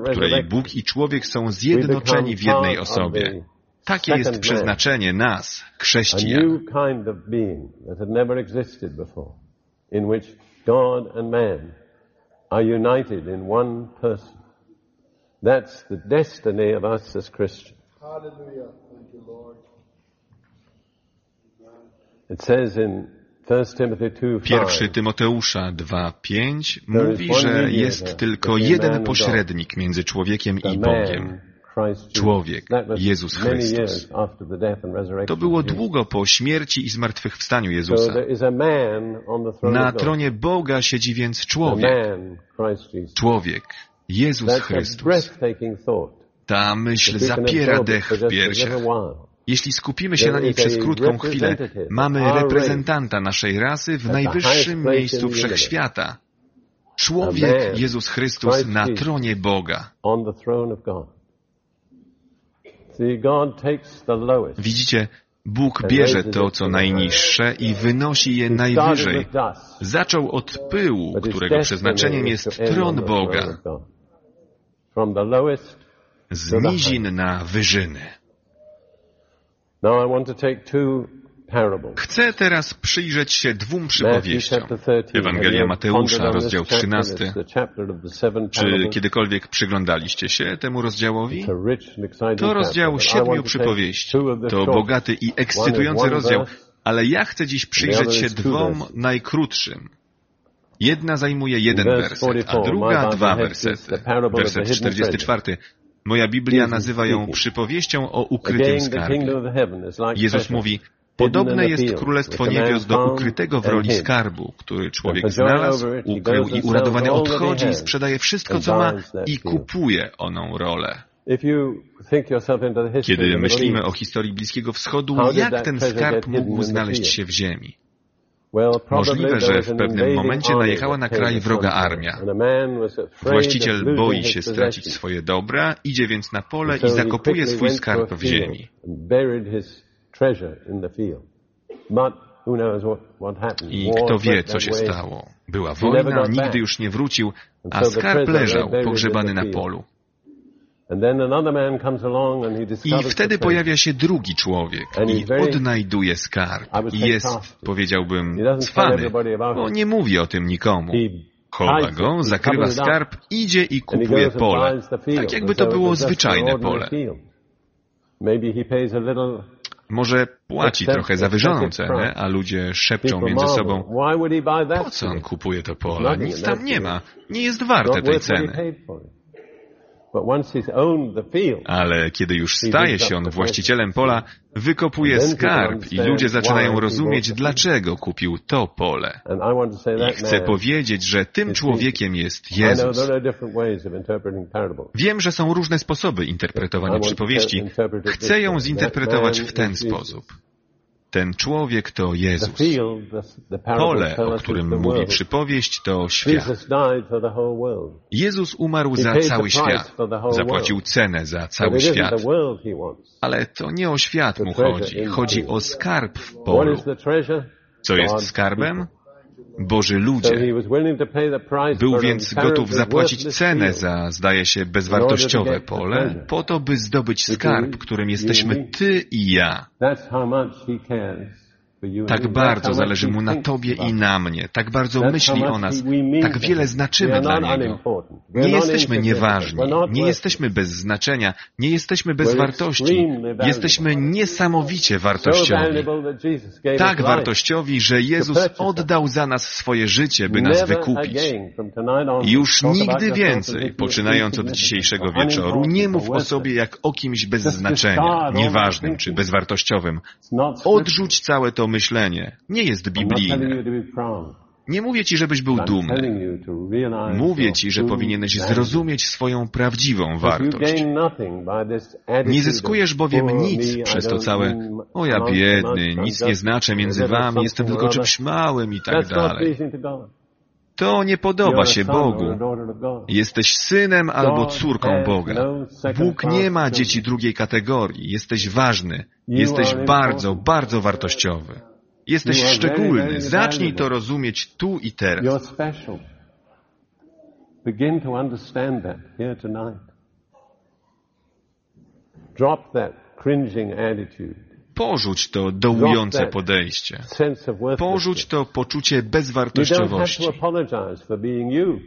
w której Bóg i człowiek są zjednoczeni w jednej osobie. Takie jest przeznaczenie nas, chrześcijan. God and man are united in one person. That's the destiny of us as Christians. Hallelujah. Thank you, Lord. It says in 1 Tymoteusza 2:5 mówi, że jest tylko jeden pośrednik między człowiekiem i Bogiem. Człowiek, Jezus Chrystus. To było długo po śmierci i zmartwychwstaniu Jezusa. Na tronie Boga siedzi więc człowiek. Człowiek, Jezus Chrystus. Ta myśl zapiera dech w piersiach. Jeśli skupimy się na niej przez krótką chwilę, mamy reprezentanta naszej rasy w najwyższym miejscu wszechświata. Człowiek Jezus Chrystus na tronie Boga. Widzicie, Bóg bierze to, co najniższe i wynosi je najwyżej. Zaczął od pyłu, którego przeznaczeniem jest tron Boga. Z nizin na wyżyny. Chcę teraz przyjrzeć się dwóm przypowieściom. Ewangelia Mateusza, rozdział 13. Czy kiedykolwiek przyglądaliście się temu rozdziałowi? To rozdział siedmiu przypowieści. To bogaty i ekscytujący rozdział, ale ja chcę dziś przyjrzeć się dwom najkrótszym. Jedna zajmuje jeden werset, a druga dwa wersety. Werset 44. Moja Biblia nazywa ją przypowieścią o ukrytym skarbie. Jezus mówi, Podobne jest Królestwo Niebios do ukrytego w roli skarbu, który człowiek znalazł, ukrył i uradowany odchodzi i sprzedaje wszystko, co ma i kupuje oną rolę. Kiedy myślimy o historii Bliskiego Wschodu, jak ten skarb mógł znaleźć się w ziemi? Możliwe, że w pewnym momencie najechała na kraj wroga armia. Właściciel boi się stracić swoje dobra, idzie więc na pole i zakopuje swój skarb w ziemi. I kto wie, co się stało. Była wojna, nigdy już nie wrócił, a skarb leżał pogrzebany na polu. I wtedy pojawia się drugi człowiek i odnajduje skarb. I jest, powiedziałbym, cwany, bo nie mówi o tym nikomu. Chowa go, zakrywa skarb, idzie i kupuje pole, tak jakby to było zwyczajne pole. Może płaci trochę zawyżoną cenę, a ludzie szepczą między sobą, po co on kupuje to pole? Nic tam nie ma. Nie jest warte tej ceny. Ale kiedy już staje się on właścicielem pola, wykopuje skarb i ludzie zaczynają rozumieć, dlaczego kupił to pole. I chcę powiedzieć, że tym człowiekiem jest Jezus. Wiem, że są różne sposoby interpretowania przypowieści. Chcę ją zinterpretować w ten sposób. Ten człowiek to Jezus. Pole, o którym mówi przypowieść, to świat. Jezus umarł za cały świat. Zapłacił cenę za cały świat. Ale to nie o świat mu chodzi. Chodzi o skarb w polu. Co jest skarbem? Boży ludzie. Był więc gotów zapłacić cenę za, zdaje się, bezwartościowe pole, po to, by zdobyć skarb, którym jesteśmy Ty i ja. Tak bardzo zależy Mu na Tobie i na mnie. Tak bardzo myśli o nas. Tak wiele znaczymy dla Niego. Nie jesteśmy nieważni. Nie jesteśmy bez znaczenia. Nie jesteśmy bez wartości. Jesteśmy niesamowicie wartościowi. Tak wartościowi, że Jezus oddał za nas swoje życie, by nas wykupić. Już nigdy więcej, poczynając od dzisiejszego wieczoru, nie mów o sobie jak o kimś bez znaczenia, nieważnym czy bezwartościowym. Odrzuć całe to myślenie. Nie jest biblijne. Nie mówię ci, żebyś był dumny. Mówię ci, że powinieneś zrozumieć swoją prawdziwą wartość. Nie zyskujesz bowiem nic przez to całe, o ja biedny, nic nie znaczę między wami, jestem tylko czymś małym i tak dalej. To nie podoba się Bogu. Jesteś synem albo córką Boga. Bóg nie ma dzieci drugiej kategorii. Jesteś ważny. Jesteś bardzo, bardzo wartościowy. Jesteś szczególny. Zacznij to rozumieć tu i teraz. Begin to understand that here tonight. Drop that cringing attitude. Porzuć to dołujące podejście. Porzuć to poczucie bezwartościowości.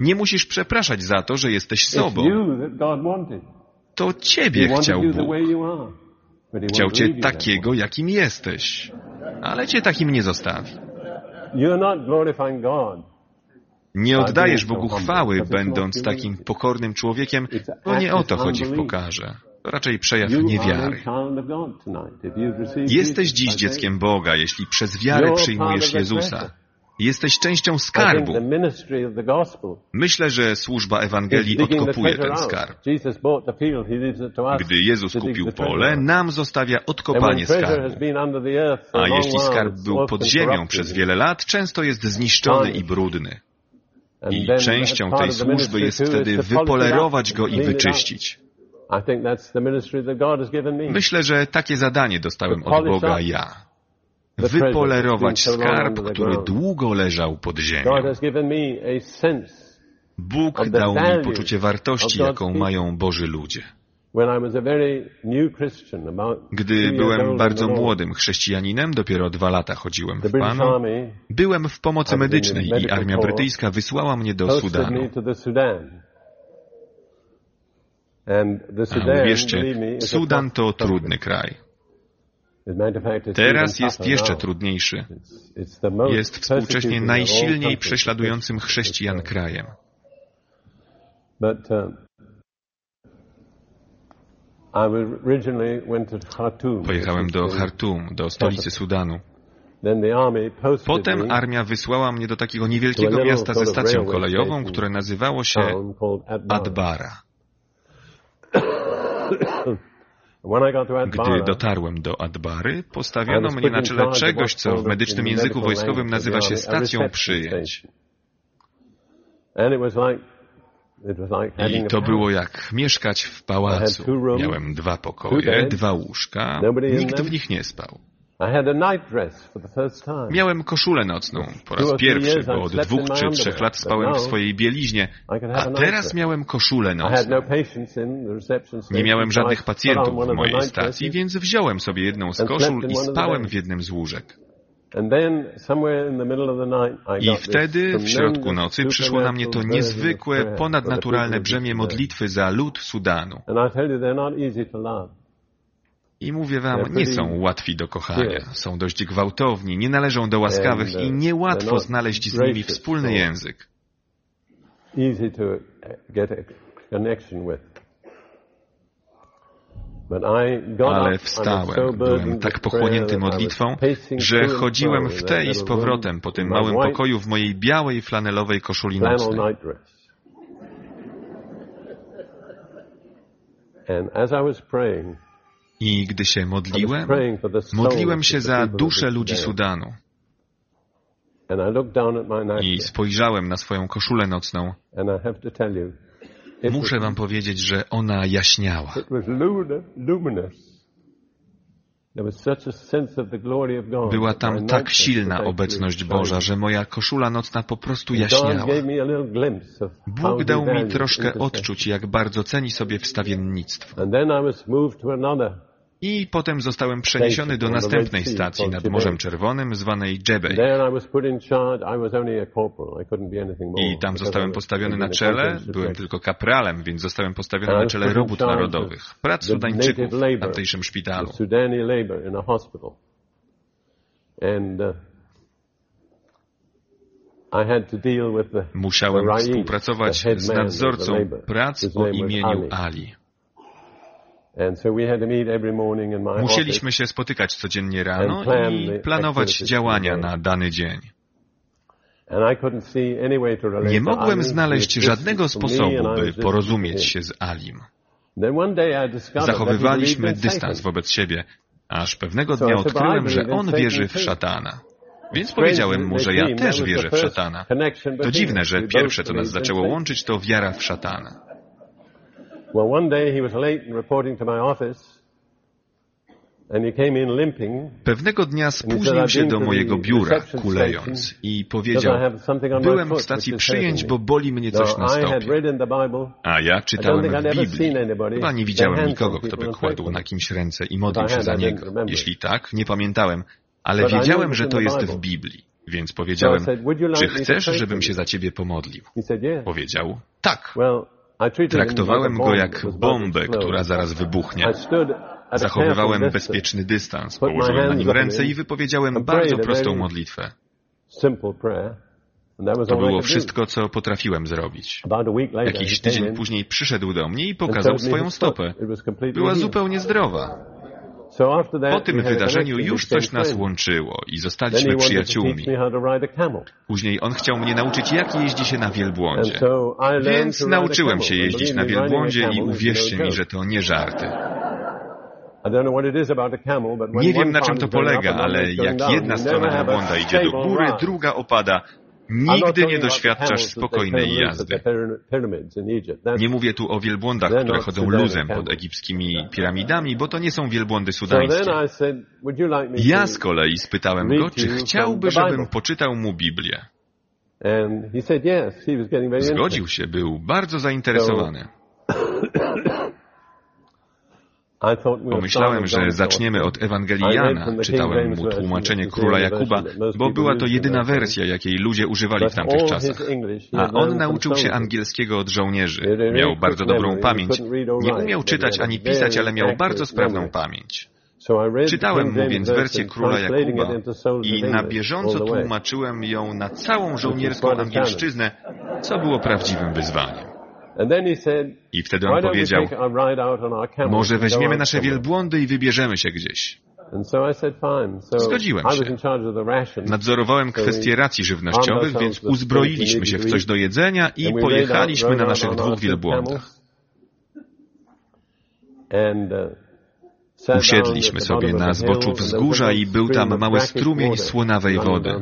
Nie musisz przepraszać za to, że jesteś sobą. To Ciebie chciał Bóg. Chciał cię takiego, jakim jesteś, ale cię takim nie zostawi. Nie oddajesz Bogu chwały, będąc takim pokornym człowiekiem, bo nie o to chodzi w pokarze. Raczej przejaw niewiary. Jesteś dziś dzieckiem Boga, jeśli przez wiarę przyjmujesz Jezusa. Jesteś częścią skarbu. Myślę, że służba Ewangelii odkopuje ten skarb. Gdy Jezus kupił pole, nam zostawia odkopanie skarbu. A jeśli skarb był pod ziemią przez wiele lat, często jest zniszczony i brudny. I częścią tej służby jest wtedy wypolerować go i wyczyścić. Myślę, że takie zadanie dostałem od Boga ja. wypolerować skarb, który długo leżał pod ziemią. Bóg dał mi poczucie wartości, jaką mają Boży ludzie. Gdy byłem bardzo młodym chrześcijaninem, dopiero dwa lata chodziłem w Panu, byłem w pomocy medycznej i armia brytyjska wysłała mnie do Sudanu. Uwierzcie, Sudan to trudny kraj. Teraz jest jeszcze trudniejszy. Jest współcześnie najsilniej prześladującym chrześcijan krajem. Pojechałem do Khartoum, do stolicy Sudanu. Potem armia wysłała mnie do takiego niewielkiego miasta ze stacją kolejową, które nazywało się Adbara. Gdy dotarłem do Adbary, postawiono mnie na czele czegoś, co w medycznym języku wojskowym nazywa się stacją przyjęć. I to było jak mieszkać w pałacu. Miałem dwa pokoje, dwa łóżka, nikt w nich nie spał. Miałem koszulę nocną po raz pierwszy, bo od dwóch czy trzech lat spałem w swojej bieliźnie, a teraz miałem koszulę nocną. Nie miałem żadnych pacjentów w mojej stacji, więc wziąłem sobie jedną z koszul i spałem w jednym z łóżek. I wtedy, w środku nocy, przyszło na mnie to niezwykłe, ponadnaturalne brzemię modlitwy za lud Sudanu. I mówię wam, nie są łatwi do kochania. Są dość gwałtowni, nie należą do łaskawych i niełatwo znaleźć z nimi wspólny język. Ale wstałem, byłem tak pochłonięty modlitwą, że chodziłem w te i z powrotem po tym małym pokoju w mojej białej flanelowej koszuli nocnej. And as I was praying, i gdy się modliłem, modliłem się za duszę ludzi Sudanu. I spojrzałem na swoją koszulę nocną. Muszę wam powiedzieć, że ona jaśniała. Była tam tak silna obecność Boża, że moja koszula nocna po prostu jaśniała. Bóg dał mi troszkę odczuć, jak bardzo ceni sobie wstawiennictwo. I potem zostałem przeniesiony do następnej stacji nad Morzem Czerwonym, zwanej Dżebej. I tam zostałem postawiony na czele, byłem tylko kapralem, więc zostałem postawiony na czele robót narodowych, prac Sudańczyków w tamtejszym szpitalu. Musiałem współpracować z nadzorcą prac o imieniu Ali. Musieliśmy się spotykać codziennie rano i planować działania na dany dzień. Nie mogłem znaleźć żadnego sposobu, by porozumieć się z Alim. Zachowywaliśmy dystans wobec siebie, aż pewnego dnia odkryłem, że on wierzy w szatana. Więc powiedziałem mu, że ja też wierzę w szatana. To dziwne, że pierwsze, co nas zaczęło łączyć, to wiara w szatana. Well, one day he was late in reporting to my office. Pewnego dnia spóźnił się do mojego biura, kulejąc, i powiedział, byłem w stacji przyjęć, bo boli mnie coś na stopie. A ja czytałem w Biblii. Chyba nie widziałem nikogo, kto by kładł na kimś ręce i modlił się za niego. Jeśli tak, nie pamiętałem, ale wiedziałem, że to jest w Biblii. Więc powiedziałem, czy chcesz, żebym się za ciebie pomodlił? Powiedział, tak. Traktowałem go jak bombę, która zaraz wybuchnie. Zachowywałem bezpieczny dystans, położyłem na nim ręce i wypowiedziałem bardzo prostą modlitwę. To było wszystko, co potrafiłem zrobić. Jakiś tydzień później przyszedł do mnie i pokazał swoją stopę. Była zupełnie zdrowa. Po tym wydarzeniu już coś nas łączyło i zostaliśmy przyjaciółmi. Później on chciał mnie nauczyć, jak jeździ się na wielbłądzie. Więc nauczyłem się jeździć na wielbłądzie i uwierzcie mi, że to nie żarty. Nie wiem, na czym to polega, ale jak jedna strona wielbłąda idzie do góry, druga opada, Nigdy nie doświadczasz spokojnej jazdy. Nie mówię tu o wielbłądach, które chodzą luzem pod egipskimi piramidami, bo to nie są wielbłądy sudańskie. Ja z kolei spytałem go, czy chciałby, żebym poczytał mu Biblię. Zgodził się, był bardzo zainteresowany. Pomyślałem, że zaczniemy od Ewangelii Jana. Czytałem mu tłumaczenie króla Jakuba, bo była to jedyna wersja, jakiej ludzie używali w tamtych czasach. A on nauczył się angielskiego od żołnierzy. Miał bardzo dobrą pamięć. Nie umiał czytać ani pisać, ale miał bardzo sprawną pamięć. Czytałem mu więc wersję króla Jakuba i na bieżąco tłumaczyłem ją na całą żołnierską angielszczyznę, co było prawdziwym wyzwaniem. I wtedy on powiedział, może weźmiemy nasze wielbłądy i wybierzemy się gdzieś. Zgodziłem się. Nadzorowałem kwestie racji żywnościowych, więc uzbroiliśmy się w coś do jedzenia i pojechaliśmy na naszych dwóch wielbłądach. Uh, Usiedliśmy sobie na zboczu wzgórza i był tam mały strumień słonawej wody.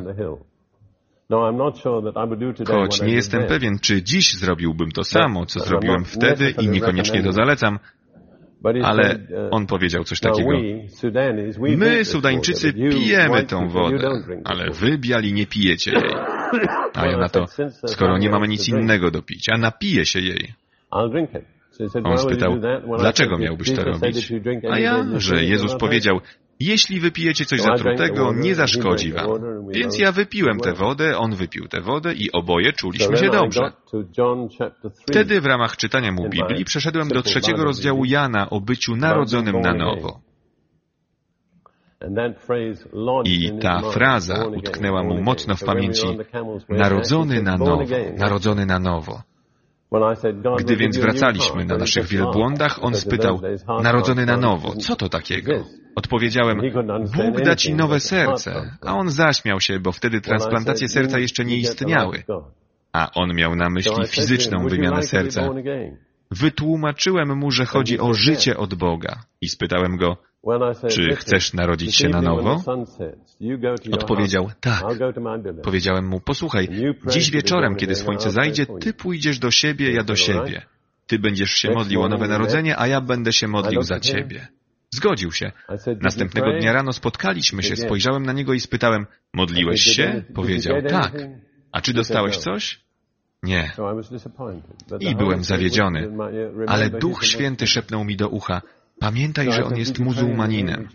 Choć nie jestem pewien, czy dziś zrobiłbym to samo, co zrobiłem wtedy i niekoniecznie to zalecam, ale uh, on powiedział coś takiego. My, Sudańczycy, pijemy tą wodę, ale wy, biali, nie pijecie jej. A ja na to, skoro nie mamy nic innego do picia, napiję się jej. On spytał, dlaczego miałbyś to robić? A ja, że Jezus powiedział, jeśli wypijecie coś zatrutego, nie zaszkodzi wam. Więc ja wypiłem tę wodę, on wypił tę wodę i oboje czuliśmy się dobrze. Wtedy w ramach czytania mu Biblii przeszedłem do trzeciego rozdziału Jana o byciu narodzonym na nowo. I ta fraza utknęła mu mocno w pamięci. Narodzony na nowo, narodzony na nowo. Gdy więc wracaliśmy na naszych wielbłądach, on spytał, narodzony na nowo, co to takiego? Odpowiedziałem, Bóg da ci nowe serce. A on zaśmiał się, bo wtedy transplantacje serca jeszcze nie istniały. A on miał na myśli fizyczną wymianę serca. Wytłumaczyłem mu, że chodzi o życie od Boga i spytałem go, czy chcesz narodzić się na nowo? Odpowiedział, tak. Powiedziałem mu, posłuchaj, dziś wieczorem, kiedy słońce zajdzie, ty pójdziesz do siebie, ja do siebie. Ty będziesz się modlił o nowe narodzenie, a ja będę się modlił za ciebie. Zgodził się. Następnego dnia rano spotkaliśmy się, spojrzałem na niego i spytałem, modliłeś się? Powiedział, tak. A czy dostałeś coś? Nie. I byłem zawiedziony. Ale Duch Święty szepnął mi do ucha, pamiętaj, że on jest muzułmaninem.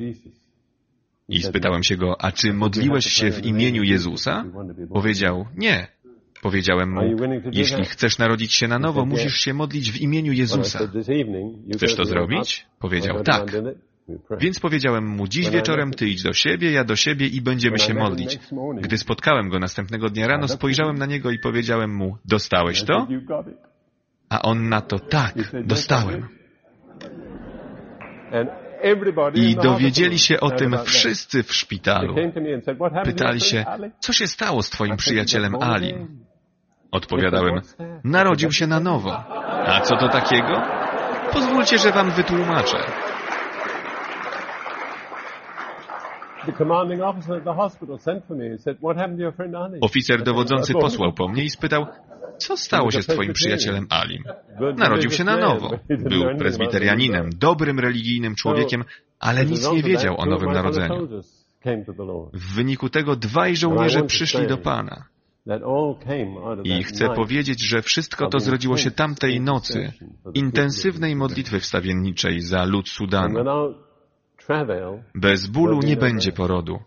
I spytałem się go, a czy modliłeś się w imieniu Jezusa? Powiedział, nie. Powiedziałem mu, jeśli chcesz narodzić się na nowo, musisz się modlić w imieniu Jezusa. Chcesz to zrobić? Powiedział, tak. Więc powiedziałem mu, dziś wieczorem ty idź do siebie, ja do siebie i będziemy się modlić. Gdy spotkałem go następnego dnia rano, spojrzałem na niego i powiedziałem mu, dostałeś to? A on na to, tak, dostałem. I dowiedzieli się o tym wszyscy w szpitalu. Pytali się, co się stało z twoim przyjacielem Alim? Odpowiadałem, narodził się na nowo. A co to takiego? Pozwólcie, że wam wytłumaczę. Oficer dowodzący posłał po mnie i spytał, co stało się z twoim przyjacielem Alim? Narodził się na nowo. Był prezbiterianinem, dobrym religijnym człowiekiem, ale nic nie wiedział o Nowym Narodzeniu. W wyniku tego dwaj żołnierze przyszli do Pana. I chcę powiedzieć, że wszystko to zrodziło się tamtej nocy, intensywnej modlitwy wstawienniczej za lud Sudanu. Bez bólu nie będzie porodu.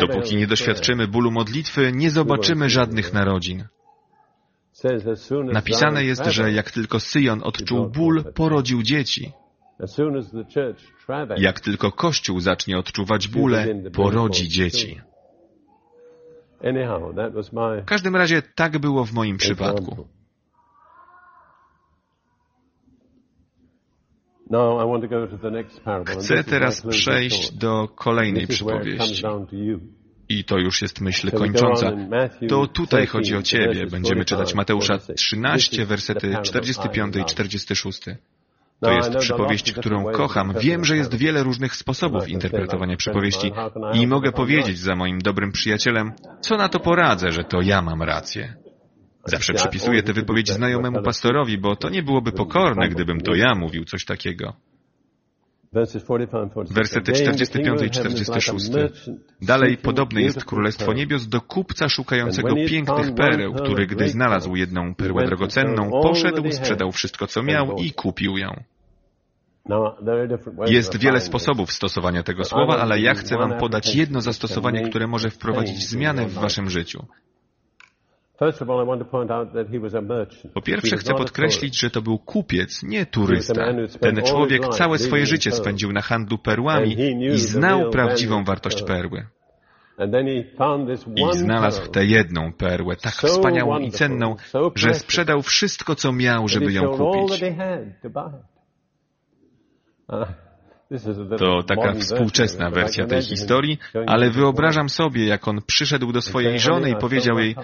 Dopóki nie doświadczymy bólu modlitwy, nie zobaczymy żadnych narodzin. Napisane jest, że jak tylko Syjon odczuł ból, porodził dzieci. Jak tylko Kościół zacznie odczuwać bóle, porodzi dzieci. W każdym razie tak było w moim przypadku. Chcę teraz przejść do kolejnej przypowieści. I to już jest myśl kończąca. To tutaj chodzi o Ciebie. Będziemy czytać Mateusza 13, wersety 45 i 46. To jest przypowieść, którą kocham. Wiem, że jest wiele różnych sposobów interpretowania przypowieści i mogę powiedzieć za moim dobrym przyjacielem, co na to poradzę, że to ja mam rację. Zawsze przypisuję tę wypowiedź znajomemu pastorowi, bo to nie byłoby pokorne, gdybym to ja mówił coś takiego. Wersety 45 i 46. Dalej podobne jest Królestwo Niebios do kupca szukającego pięknych pereł, który gdy znalazł jedną perłę drogocenną, poszedł, sprzedał wszystko co miał i kupił ją. Jest wiele sposobów stosowania tego słowa, ale ja chcę Wam podać jedno zastosowanie, które może wprowadzić zmianę w Waszym życiu. Po pierwsze chcę podkreślić, że to był kupiec, nie turysta. Ten człowiek całe swoje życie spędził na handlu perłami i znał prawdziwą wartość perły. I znalazł tę jedną perłę, tak wspaniałą i cenną, że sprzedał wszystko, co miał, żeby ją kupić. Uh, to taka współczesna wersja tej historii, ale wyobrażam sobie, jak on przyszedł do swojej żony i powiedział jej,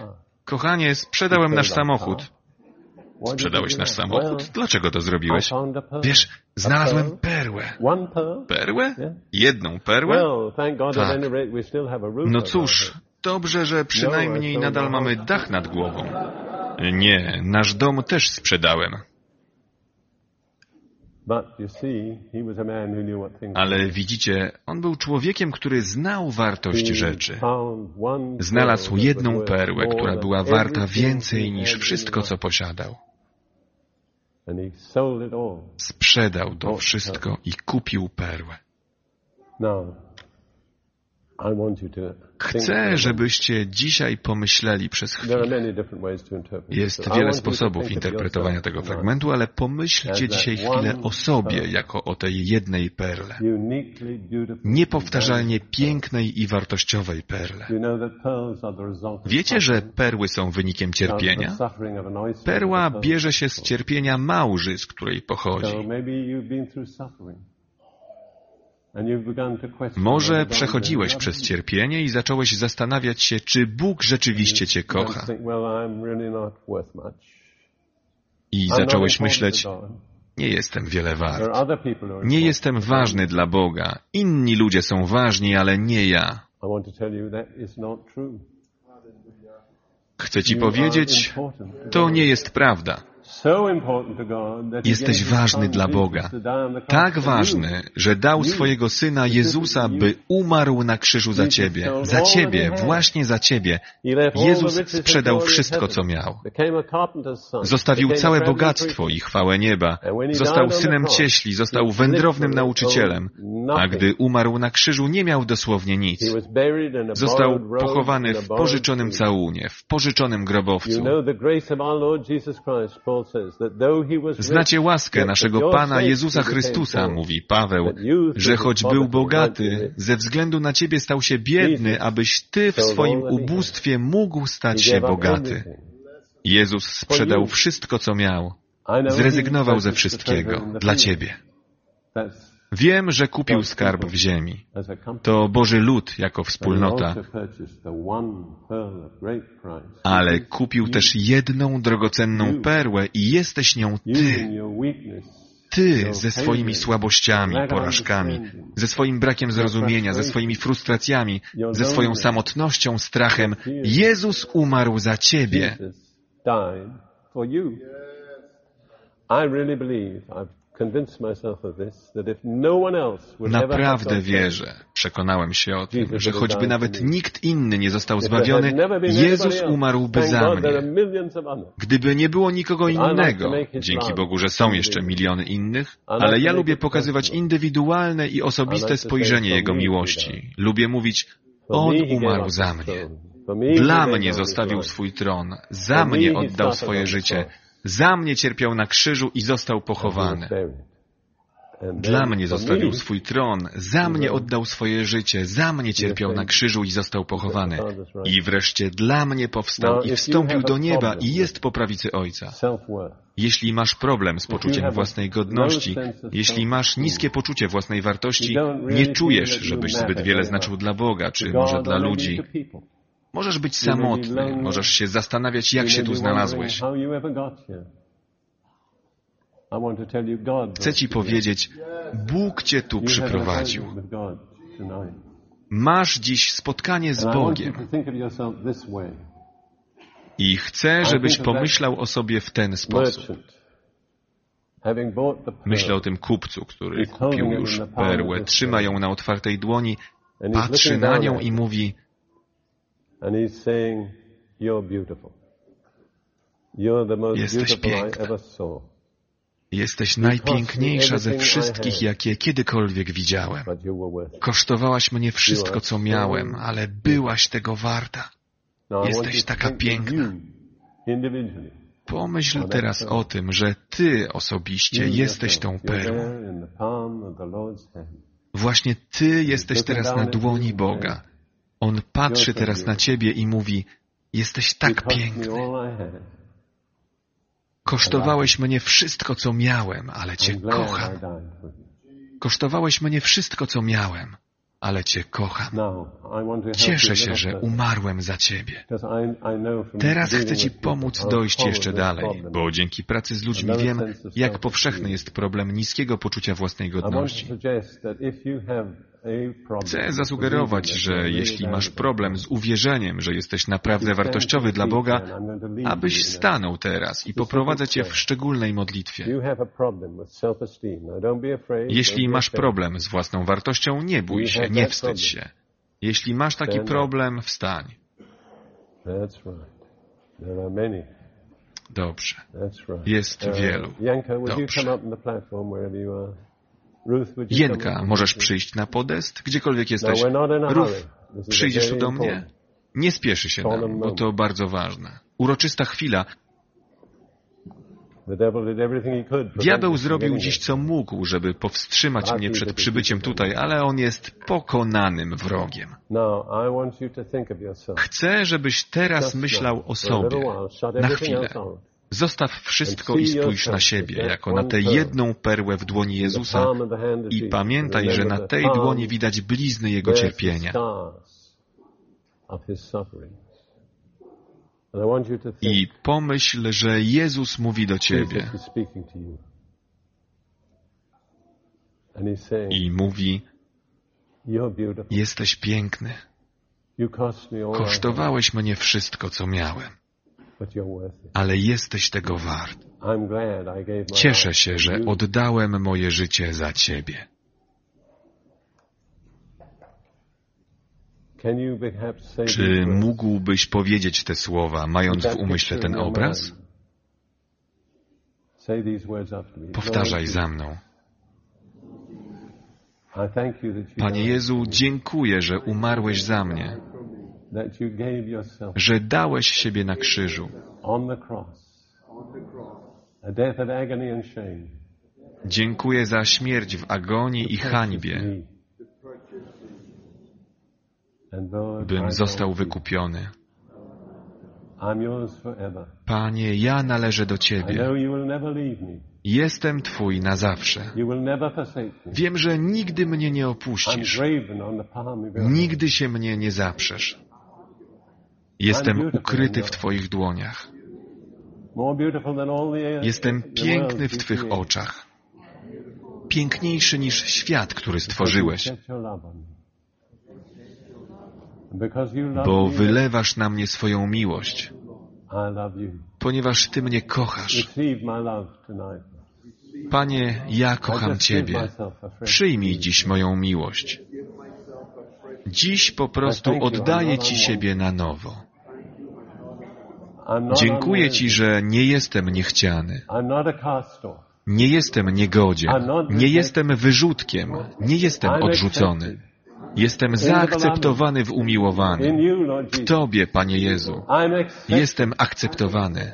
Kochanie, sprzedałem nasz samochód. Sprzedałeś nasz samochód? Dlaczego to zrobiłeś? Wiesz, znalazłem perłę. Perłę? Jedną perłę? Tak. No cóż, dobrze, że przynajmniej nadal mamy dach nad głową. Nie, nasz dom też sprzedałem. Ale widzicie, on był człowiekiem, który znał wartość rzeczy. Znalazł jedną perłę, która była warta więcej niż wszystko, co posiadał. Sprzedał to wszystko i kupił perłę. Chcę, żebyście dzisiaj pomyśleli przez chwilę. Jest wiele sposobów interpretowania tego fragmentu, ale pomyślcie dzisiaj chwilę o sobie jako o tej jednej perle. Niepowtarzalnie pięknej i wartościowej perle. Wiecie, że perły są wynikiem cierpienia? Perła bierze się z cierpienia małży, z której pochodzi. Może przechodziłeś przez cierpienie i zacząłeś zastanawiać się, czy Bóg rzeczywiście Cię kocha. I zacząłeś myśleć, nie jestem wiele wart. Nie jestem ważny dla Boga. Inni ludzie są ważni, ale nie ja. Chcę Ci powiedzieć, to nie jest prawda. Jesteś ważny dla Boga. Tak ważny, że dał swojego Syna Jezusa, by umarł na krzyżu za Ciebie. Za Ciebie, właśnie za Ciebie. Jezus sprzedał wszystko, co miał. Zostawił całe bogactwo i chwałę nieba. Został synem cieśli, został wędrownym nauczycielem. A gdy umarł na krzyżu, nie miał dosłownie nic. Został pochowany w pożyczonym całunie, w pożyczonym grobowcu. Znacie łaskę naszego Pana Jezusa Chrystusa, mówi Paweł, że choć był bogaty, ze względu na Ciebie stał się biedny, abyś Ty w swoim ubóstwie mógł stać się bogaty. Jezus sprzedał wszystko, co miał. Zrezygnował ze wszystkiego dla Ciebie. Wiem, że kupił skarb w ziemi. To Boży lud jako wspólnota. Ale kupił też jedną drogocenną perłę i jesteś nią Ty. Ty ze swoimi słabościami, porażkami, ze swoim brakiem zrozumienia, ze swoimi frustracjami, ze swoją samotnością, strachem. Jezus umarł za Ciebie. No Naprawdę wierzę, przekonałem się o tym, że choćby nawet nikt inny nie został zbawiony, Jezus umarłby za mnie. Gdyby nie było nikogo innego, dzięki Bogu, że są jeszcze miliony innych, ale ja lubię pokazywać indywidualne i osobiste spojrzenie Jego miłości. Lubię mówić, On umarł za mnie. Dla mnie zostawił swój tron, za mnie oddał swoje życie, za mnie cierpiał na krzyżu i został pochowany. Dla mnie zostawił swój tron, za mnie oddał swoje życie, za mnie cierpiał na krzyżu i został pochowany. I wreszcie dla mnie powstał i wstąpił do nieba i jest po prawicy Ojca. Jeśli masz problem z poczuciem własnej godności, jeśli masz niskie poczucie własnej wartości, nie czujesz, żebyś zbyt wiele znaczył dla Boga, czy może dla ludzi. Możesz być samotny, możesz się zastanawiać, jak się tu znalazłeś. Chcę Ci powiedzieć, Bóg Cię tu przyprowadził. Masz dziś spotkanie z Bogiem. I chcę, żebyś pomyślał o sobie w ten sposób. Myślę o tym kupcu, który kupił już perłę, trzyma ją na otwartej dłoni, patrzy na nią i mówi Jesteś piękna. Jesteś najpiękniejsza ze wszystkich, jakie kiedykolwiek widziałem. Kosztowałaś mnie wszystko, co miałem, ale byłaś tego warta. Jesteś taka piękna. Pomyśl teraz o tym, że Ty osobiście jesteś tą perłą. Właśnie Ty jesteś teraz na dłoni Boga. On patrzy teraz na Ciebie i mówi, jesteś tak piękny. Kosztowałeś mnie wszystko, co miałem, ale Cię kocham. Kosztowałeś mnie wszystko, co miałem, ale Cię kocham. Cieszę się, że umarłem za Ciebie. Teraz chcę Ci pomóc dojść jeszcze dalej, bo dzięki pracy z ludźmi wiem, jak powszechny jest problem niskiego poczucia własnej godności. Chcę zasugerować, że jeśli masz problem z uwierzeniem, że jesteś naprawdę wartościowy dla Boga, abyś stanął teraz i poprowadzę Cię w szczególnej modlitwie. Jeśli masz problem z własną wartością, nie bój się, nie wstydź się. Jeśli masz taki problem, wstań. Dobrze. Jest wielu. Dobrze. Jenka, możesz przyjść na podest, gdziekolwiek jesteś. Ruth, przyjdziesz tu do mnie? Nie spieszy się nam, bo to bardzo ważne. Uroczysta chwila. Diabeł zrobił dziś co mógł, żeby powstrzymać mnie przed przybyciem tutaj, ale on jest pokonanym wrogiem. Chcę, żebyś teraz myślał o sobie. Na chwilę. Zostaw wszystko i spójrz na siebie, jako na tę jedną perłę w dłoni Jezusa i pamiętaj, że na tej dłoni widać blizny Jego cierpienia. I pomyśl, że Jezus mówi do Ciebie. i mówi, jesteś piękny. Kosztowałeś mnie wszystko, co miałem ale jesteś tego wart. Cieszę się, że oddałem moje życie za Ciebie. Czy mógłbyś powiedzieć te słowa, mając w umyśle ten obraz? Powtarzaj za mną. Panie Jezu, dziękuję, że umarłeś za mnie że dałeś siebie na krzyżu. Dziękuję za śmierć w agonii i hańbie, bym został wykupiony. Panie, ja należę do Ciebie. Jestem Twój na zawsze. Wiem, że nigdy mnie nie opuścisz. Nigdy się mnie nie zaprzesz. Jestem ukryty w Twoich dłoniach. Jestem piękny w Twych oczach. Piękniejszy niż świat, który stworzyłeś. Bo wylewasz na mnie swoją miłość, ponieważ Ty mnie kochasz. Panie, ja kocham Ciebie. Przyjmij dziś moją miłość. Dziś po prostu oddaję Ci siebie na nowo. Dziękuję Ci, że nie jestem niechciany. Nie jestem niegodzien. Nie jestem wyrzutkiem. Nie jestem odrzucony. Jestem zaakceptowany w umiłowaniu. W Tobie, Panie Jezu. Jestem akceptowany.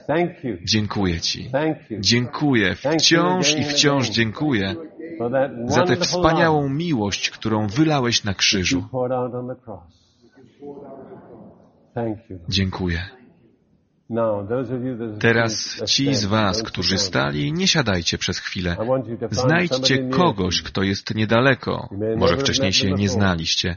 Dziękuję Ci. Dziękuję. Wciąż i wciąż dziękuję, za tę wspaniałą miłość, którą wylałeś na krzyżu. Dziękuję. Teraz ci z Was, którzy stali, nie siadajcie przez chwilę. Znajdźcie kogoś, kto jest niedaleko. Może wcześniej się nie znaliście,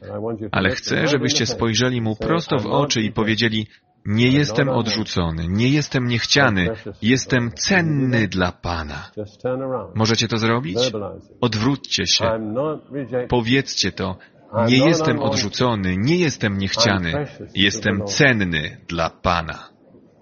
ale chcę, żebyście spojrzeli mu prosto w oczy i powiedzieli, nie jestem odrzucony, nie jestem niechciany, jestem cenny dla Pana. Możecie to zrobić? Odwróćcie się. Powiedzcie to. Nie jestem odrzucony, nie jestem niechciany, jestem cenny dla Pana.